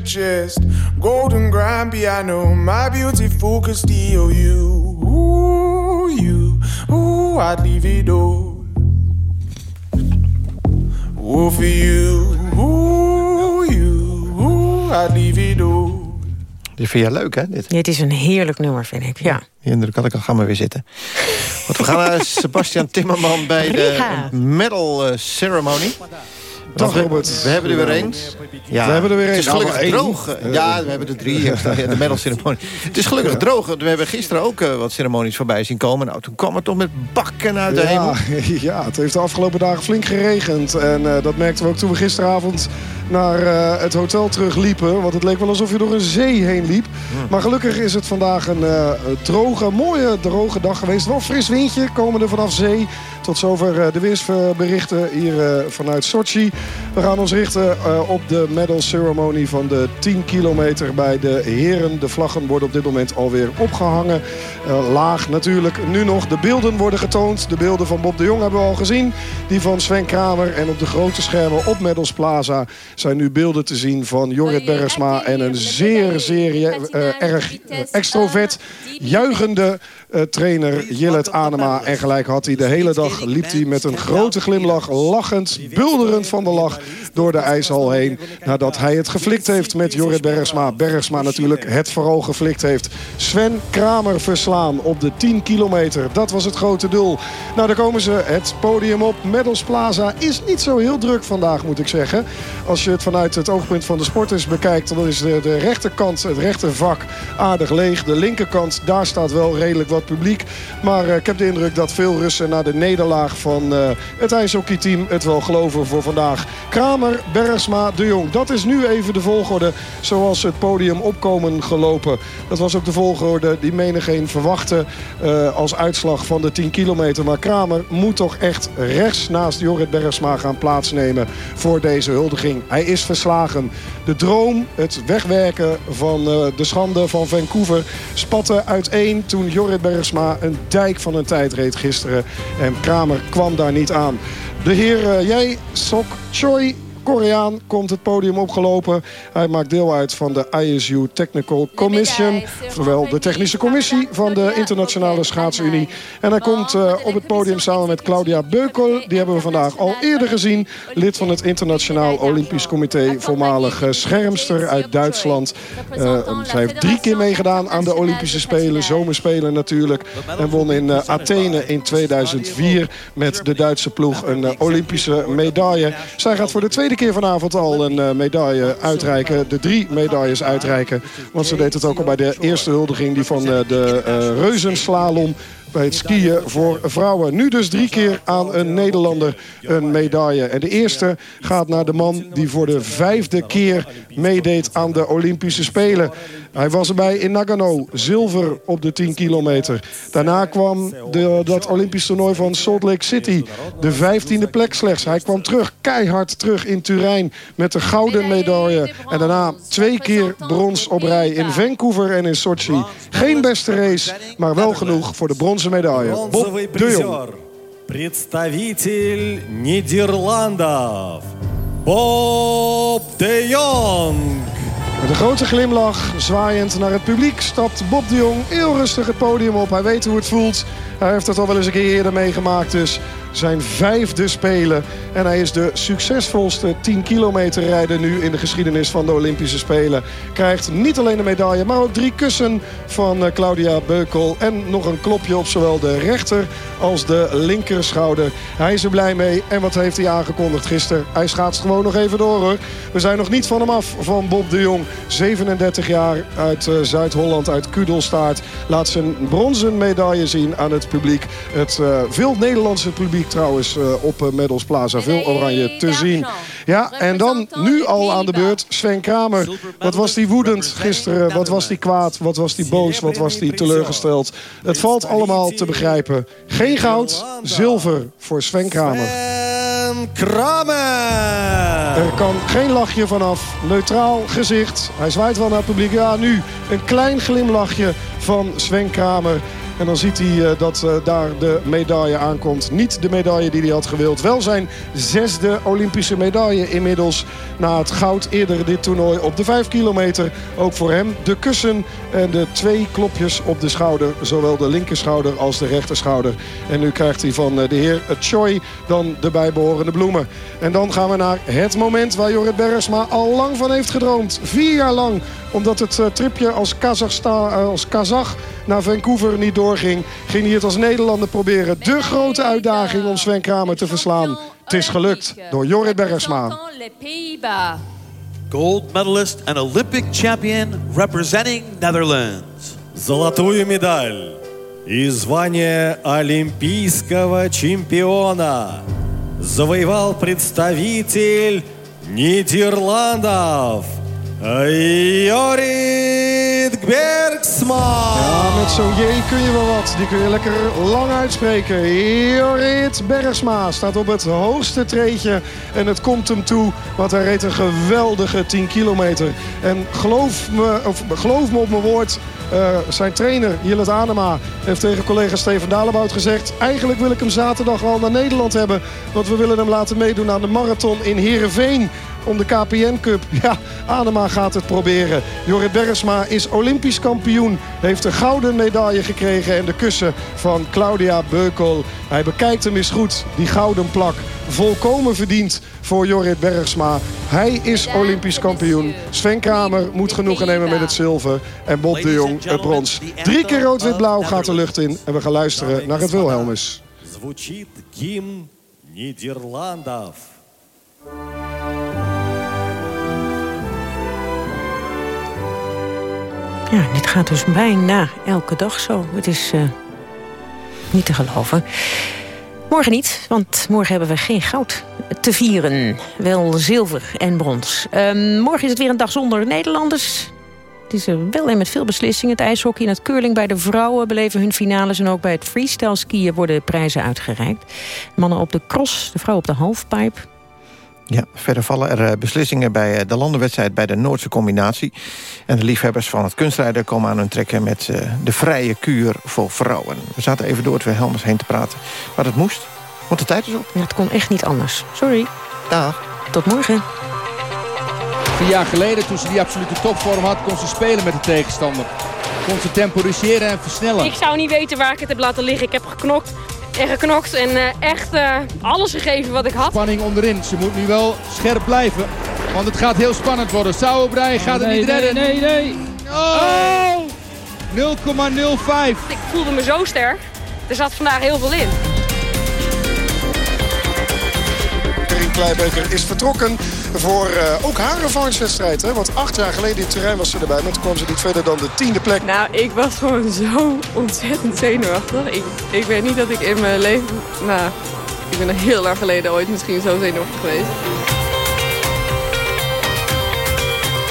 Treasure chest. Golden grand piano, my beauty focus EOU. Ooh, you, ooh, I'd leave it all. Ooh, for you, ooh, you, ooh, I'd leave it all. Dit vind jij leuk, hè? Dit? Dit is een heerlijk nummer, vind ik. Ja. Die indruk had ik al. Ga maar weer zitten. Want we gaan naar [LAUGHS] Sebastian Timmerman bij Riga. de medal eh, ceremony. Dag, Robert. We hebben er weer één. Ja, We hebben er weer Het is gelukkig één droog. Ja, we hebben er drie. Ja, de [LAUGHS] medal ceremonie. Het is gelukkig droog. We hebben gisteren ook eh, wat ceremonies voorbij zien komen. Nou, toen kwam het toch met bakken uit de hemel. [LAUGHS] Ja, het heeft de afgelopen dagen flink geregend. En eh, dat merkten we ook toen we gisteravond naar eh, het hotel terugliepen. Want het leek wel alsof je door een zee heen liep. Maar gelukkig is het vandaag een eh, droge, mooie droge dag geweest. Wel een fris windje komende vanaf zee. Tot zover eh, de weersberichten hier eh, vanuit Sochi. We gaan ons richten eh, op de medal ceremony van de 10 kilometer bij de heren. De vlaggen worden op dit moment alweer opgehangen. Eh, laag natuurlijk. Nu nog de beelden worden getoond. De beelden van Bob de Jong hebben we al gezien. Die van Sven Kramer. En op de grote schermen op Medals Plaza zijn nu beelden te zien van Jorrit Bergsma. En een zeer, zeer eh, erg eh, extrovert, juichende eh, trainer Jillet Anema. En gelijk had hij de hele dag liep hij met een grote glimlach, lachend, bulderend van de lach. door de ijshal heen. Nadat hij het geflikt heeft met Jorrit Bergsma. Bergsma natuurlijk het vooral geflikt heeft. Sven Kramer verslaan op de 10 kilometer. Dat was het grote doel. Nou, daar komen ze het podium op. Medals Plaza is niet zo heel druk vandaag, moet ik zeggen. Als je het vanuit het oogpunt van de sporters bekijkt... dan is de, de rechterkant, het rechtervak, aardig leeg. De linkerkant, daar staat wel redelijk wat publiek. Maar uh, ik heb de indruk dat veel Russen na de nederlaag van uh, het ijshockeyteam... het wel geloven voor vandaag. Kramer, Bergsma, De Jong. Dat is nu even de volgorde zoals het podium opkomen gelopen. Dat was ook de volgorde die menigeen verwachtte uh, als uitslag van de 10 kilometer. Maar Kramer moet toch echt rechts naast Jorrit Bergsma gaan plaatsnemen voor deze huldiging. Hij is verslagen. De droom, het wegwerken van de schande van Vancouver spatte uiteen toen Jorrit Bergsma een dijk van een tijd reed gisteren. En Kramer kwam daar niet aan. De heer uh, jij, Sok Choi, Koreaan komt het podium opgelopen. Hij maakt deel uit van de ISU Technical Commission. Oftewel de technische commissie van de Internationale Schaatsunie. En hij komt uh, op het podium samen met Claudia Beukel. Die hebben we vandaag al eerder gezien. Lid van het Internationaal Olympisch Comité. Voormalig uh, schermster uit Duitsland. Uh, zij heeft drie keer meegedaan aan de Olympische Spelen. Zomerspelen natuurlijk. En won in Athene in 2004 met de Duitse ploeg een Olympische medaille. Zij gaat voor de tweede keer vanavond al een uh, medaille uitreiken. De drie medailles uitreiken. Want ze deed het ook al bij de eerste huldiging. Die van uh, de uh, reuzenslalom bij het skiën voor vrouwen. Nu dus drie keer aan een Nederlander een medaille. En de eerste gaat naar de man die voor de vijfde keer meedeed aan de Olympische Spelen. Hij was erbij in Nagano, zilver op de 10 kilometer. Daarna kwam de, dat Olympisch toernooi van Salt Lake City. De vijftiende plek slechts. Hij kwam terug, keihard terug in Turijn met de gouden medaille. En daarna twee keer brons op rij in Vancouver en in Sochi. Geen beste race, maar wel genoeg voor de bronzen medaille. Bob de Jong. Представитель Нидерландов. Bob de Jong. Met een grote glimlach, zwaaiend naar het publiek, stapt Bob de Jong heel rustig het podium op. Hij weet hoe het voelt. Hij heeft het al wel eens een keer eerder meegemaakt. Dus zijn vijfde spelen. En hij is de succesvolste 10 kilometer rijder nu in de geschiedenis van de Olympische Spelen. Krijgt niet alleen een medaille, maar ook drie kussen van Claudia Beukel. En nog een klopje op zowel de rechter als de linker schouder. Hij is er blij mee. En wat heeft hij aangekondigd gisteren? Hij schaatst gewoon nog even door hoor. We zijn nog niet van hem af van Bob de Jong. 37 jaar uit uh, Zuid-Holland, uit Kudelstaart. Laat zijn bronzen medaille zien aan het publiek. Het uh, veel Nederlandse publiek trouwens uh, op uh, Medals Plaza. Veel oranje te zien. Ja, en dan nu al aan de beurt Sven Kramer. Wat was die woedend gisteren? Wat was die kwaad? Wat was die boos? Wat was die teleurgesteld? Het valt allemaal te begrijpen. Geen goud, zilver voor Sven Kramer. Sven Kramer! Er kan geen lachje vanaf. Neutraal gezicht. Hij zwaait wel naar het publiek. Ja, nu een klein glimlachje van Sven Kramer. En dan ziet hij uh, dat uh, daar de medaille aankomt. Niet de medaille die hij had gewild. Wel zijn zesde Olympische medaille inmiddels. Na het goud eerder dit toernooi op de 5 kilometer. Ook voor hem de kussen en de twee klopjes op de schouder. Zowel de linkerschouder als de rechterschouder. En nu krijgt hij van uh, de heer Choi dan de bijbehorende bloemen. En dan gaan we naar het moment waar Jorrit Bergsma al lang van heeft gedroomd. Vier jaar lang. Omdat het tripje als, Kazachstan, als Kazach naar Vancouver niet doorging, ging hij het als Nederlander proberen. De grote uitdaging om Sven Kramer te verslaan. Het is gelukt door Jorrit Bergsma. Gold medalist and Olympic champion representing Netherlands. Золотую медаль и звание олимпийского чемпиона завоевал представитель Нидерландов Jorrit Bergsma. Ja, met zo'n J kun je wel wat. Die kun je lekker lang uitspreken. Jorrit Bergsma staat op het hoogste treetje. En het komt hem toe, want hij reed een geweldige 10 kilometer. En geloof me, of, geloof me op mijn woord... Uh, zijn trainer, Jillet Anema, heeft tegen collega Steven Dalebout gezegd... eigenlijk wil ik hem zaterdag al naar Nederland hebben. Want we willen hem laten meedoen aan de marathon in Heerenveen om de KPN Cup. [LAUGHS] Ja, Anema gaat het proberen. Jorrit Bergsma is Olympisch kampioen heeft een gouden medaille gekregen... en de kussen van Claudia Beukel. Hij bekijkt hem eens goed, die gouden plak. Volkomen verdiend voor Jorrit Bergsma. Hij is Olympisch kampioen. Sven Kramer moet genoegen nemen met het zilver. En Bob de Jong het brons. Drie keer rood-wit-blauw gaat de lucht in. En we gaan luisteren naar het Wilhelmus. Звучит гимн Нидерландов. Ja, dit gaat dus bijna elke dag zo. Het is eh, niet te geloven. Morgen niet, want morgen hebben we geen goud te vieren. Wel zilver en brons. Ehm, morgen is het weer een dag zonder Nederlanders. Het is er wel en met veel beslissingen. Het ijshockey en het curling bij de vrouwen beleven hun finales... en ook bij het freestyle skiën worden prijzen uitgereikt. Mannen op de cross, de vrouw op de halfpipe. Ja, verder vallen er eh, beslissingen bij eh, de landenwedstrijd bij de Noordse combinatie. En de liefhebbers van het kunstrijden komen aan hun trekken met eh, de vrije kuur voor vrouwen. We zaten even door het Wilhelmus heen te praten, maar dat moest, want de tijd is op. Ja, het kon echt niet anders. Sorry. Dag. Tot morgen. Vier jaar geleden, toen ze die absolute topvorm had, kon ze spelen met de tegenstander. Kon ze temporiseren en versnellen. Ik zou niet weten waar ik het heb laten liggen. Ik heb geknokt en geknokt en eh, echt eh, alles gegeven wat ik had. Spanning onderin. Ze moet nu wel scherp blijven. Want het gaat heel spannend worden. Sauerbrei gaat het nee, niet nee, redden. nee, nee. Oh! 0,05. Ik voelde me zo sterk. Er zat vandaag heel veel in. Kleibeker is vertrokken voor eh, ook haar revanchewedstrijd. Hè? Want acht jaar geleden in terrein was ze erbij. Maar toen kwam ze niet verder dan de tiende plek. Nou, ik was gewoon zo ontzettend zenuwachtig. Ik, ik weet niet dat ik in mijn leven... Nou, ik ben er heel lang geleden ooit misschien zo zenuwachtig geweest.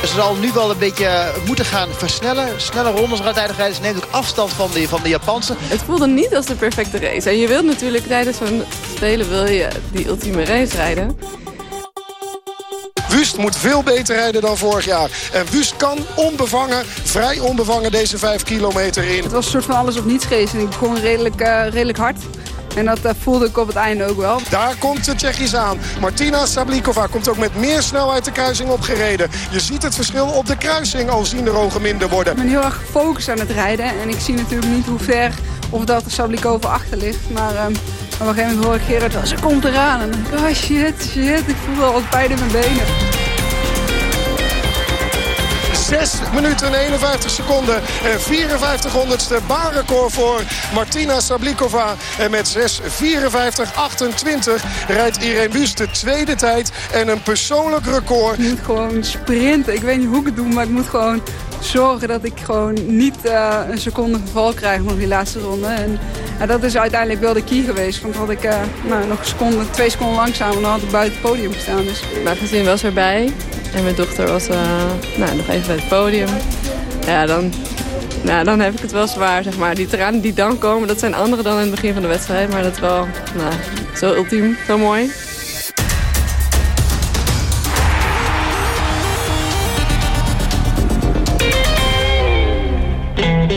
Ze zal nu wel een beetje moeten gaan versnellen. Snelle rondes gaan uiteindelijk rijden. Ze neemt ook afstand van de, van de Japanse. Het voelde niet als de perfecte race. En je wilt natuurlijk tijdens zo'n spelen wil je die ultieme race rijden. Wust moet veel beter rijden dan vorig jaar. En Wust kan onbevangen, vrij onbevangen deze vijf kilometer in. Het was een soort van alles of niets race. En ik begon redelijk, eh, redelijk hard. En dat eh, voelde ik op het einde ook wel. Daar komt de Tsjechisch aan. Martina Sablikova komt ook met meer snelheid de kruising opgereden. Je ziet het verschil op de kruising al zien de ogen minder worden. Ik ben heel erg gefocust aan het rijden. En ik zie natuurlijk niet hoe ver of dat Sablikova achter ligt. Maar ehm, op een gegeven moment hoor ik Gerard, ze komt eraan. En dan denk ik, oh shit, shit. Ik voel al wat pijn in mijn benen. 6 minuten en 51 seconden en 54 honderdste baanrecord voor Martina Sablikova. En met 6.54.28 rijdt Irene Wust de tweede tijd en een persoonlijk record. Ik moet gewoon sprinten. Ik weet niet hoe ik het doe, maar ik moet gewoon zorgen dat ik gewoon niet uh, een seconde geval krijg nog die laatste ronde. En uh, dat is uiteindelijk wel de key geweest. Want had ik uh, nou, nog een seconde, twee seconden langzamer, dan had ik buiten het podium gestaan. Dus. Mijn gezin was erbij. En mijn dochter was nou, nog even bij het podium. Ja, dan, nou, dan heb ik het wel zwaar, zeg maar. Die tranen die dan komen, dat zijn andere dan in het begin van de wedstrijd. Maar dat is wel nou, zo ultiem, zo mooi.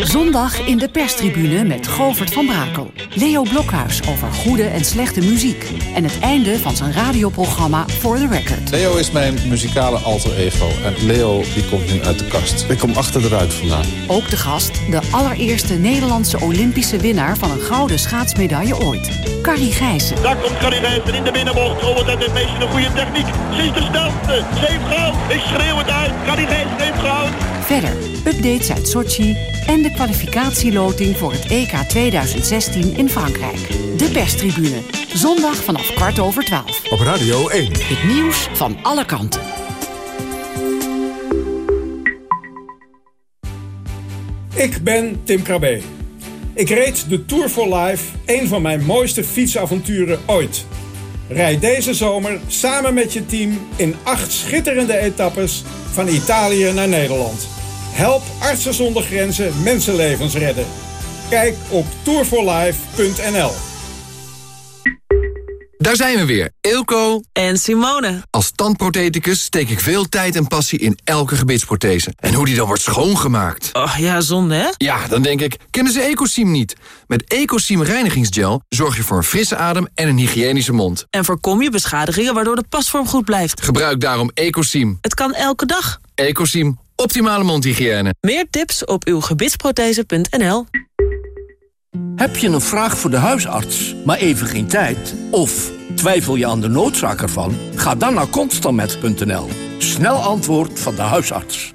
Zondag in de perstribune met Govert van Brakel. Leo Blokhuis over goede en slechte muziek. En het einde van zijn radioprogramma For the Record. Leo is mijn muzikale alter ego. En Leo die komt nu uit de kast. Ik kom achter de ruit vandaan. Ook de gast, de allereerste Nederlandse Olympische winnaar... van een gouden schaatsmedaille ooit. Carrie Gijssen. Daar komt Carrie Gijssen in de binnenbocht. Oh, wat heeft dit meisje een goede techniek. Ze is de snelste. Ze heeft goud. Ik schreeuw het uit. Carrie Gijssen heeft goud. Verder updates uit Sochi en de kwalificatieloting voor het EK 2016 in Frankrijk. De perstribune. Zondag vanaf kwart over twaalf. Op Radio 1. Het nieuws van alle kanten. Ik ben Tim Krabbe. Ik reed de Tour for Life, een van mijn mooiste fietsavonturen ooit. Rijd deze zomer samen met je team in acht schitterende etappes van Italië naar Nederland. Help Artsen zonder Grenzen mensenlevens redden. Kijk op tourforlife.nl. Daar zijn we weer, Eelco en Simone. Als tandprotheticus steek ik veel tijd en passie in elke gebitsprothese. En hoe die dan wordt schoongemaakt. Oh ja, zonde hè? Ja, dan denk ik, kennen ze Ecosim niet? Met Ecosim reinigingsgel zorg je voor een frisse adem en een hygiënische mond. En voorkom je beschadigingen waardoor de pasvorm goed blijft. Gebruik daarom Ecosim. Het kan elke dag. Ecosim optimale mondhygiëne. Meer tips op uw gebitsprothese.nl. Heb je een vraag voor de huisarts, maar even geen tijd? Of twijfel je aan de noodzaak ervan? Ga dan naar constantmet.nl. Snel antwoord van de huisarts.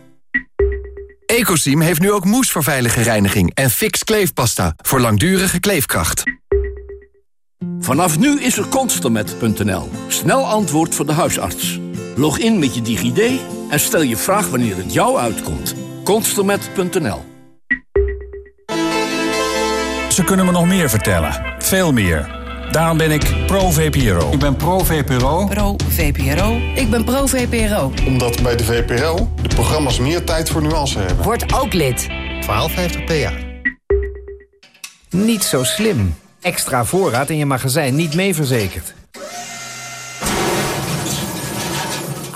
Ecosim heeft nu ook moes voor veilige reiniging en fix kleefpasta voor langdurige kleefkracht. Vanaf nu is er constantmet.nl. Snel antwoord voor de huisarts. Log in met je DigiD en stel je vraag wanneer het jou uitkomt. Constantmet.nl. Ze kunnen me nog meer vertellen. Veel meer. Daarom ben ik pro-VPRO. Ik ben pro-VPRO. Pro-VPRO. Ik ben pro-VPRO. Omdat bij de VPRO de programma's meer tijd voor nuance hebben. Word ook lid. 1250 PA. Niet zo slim. Extra voorraad in je magazijn niet mee verzekerd.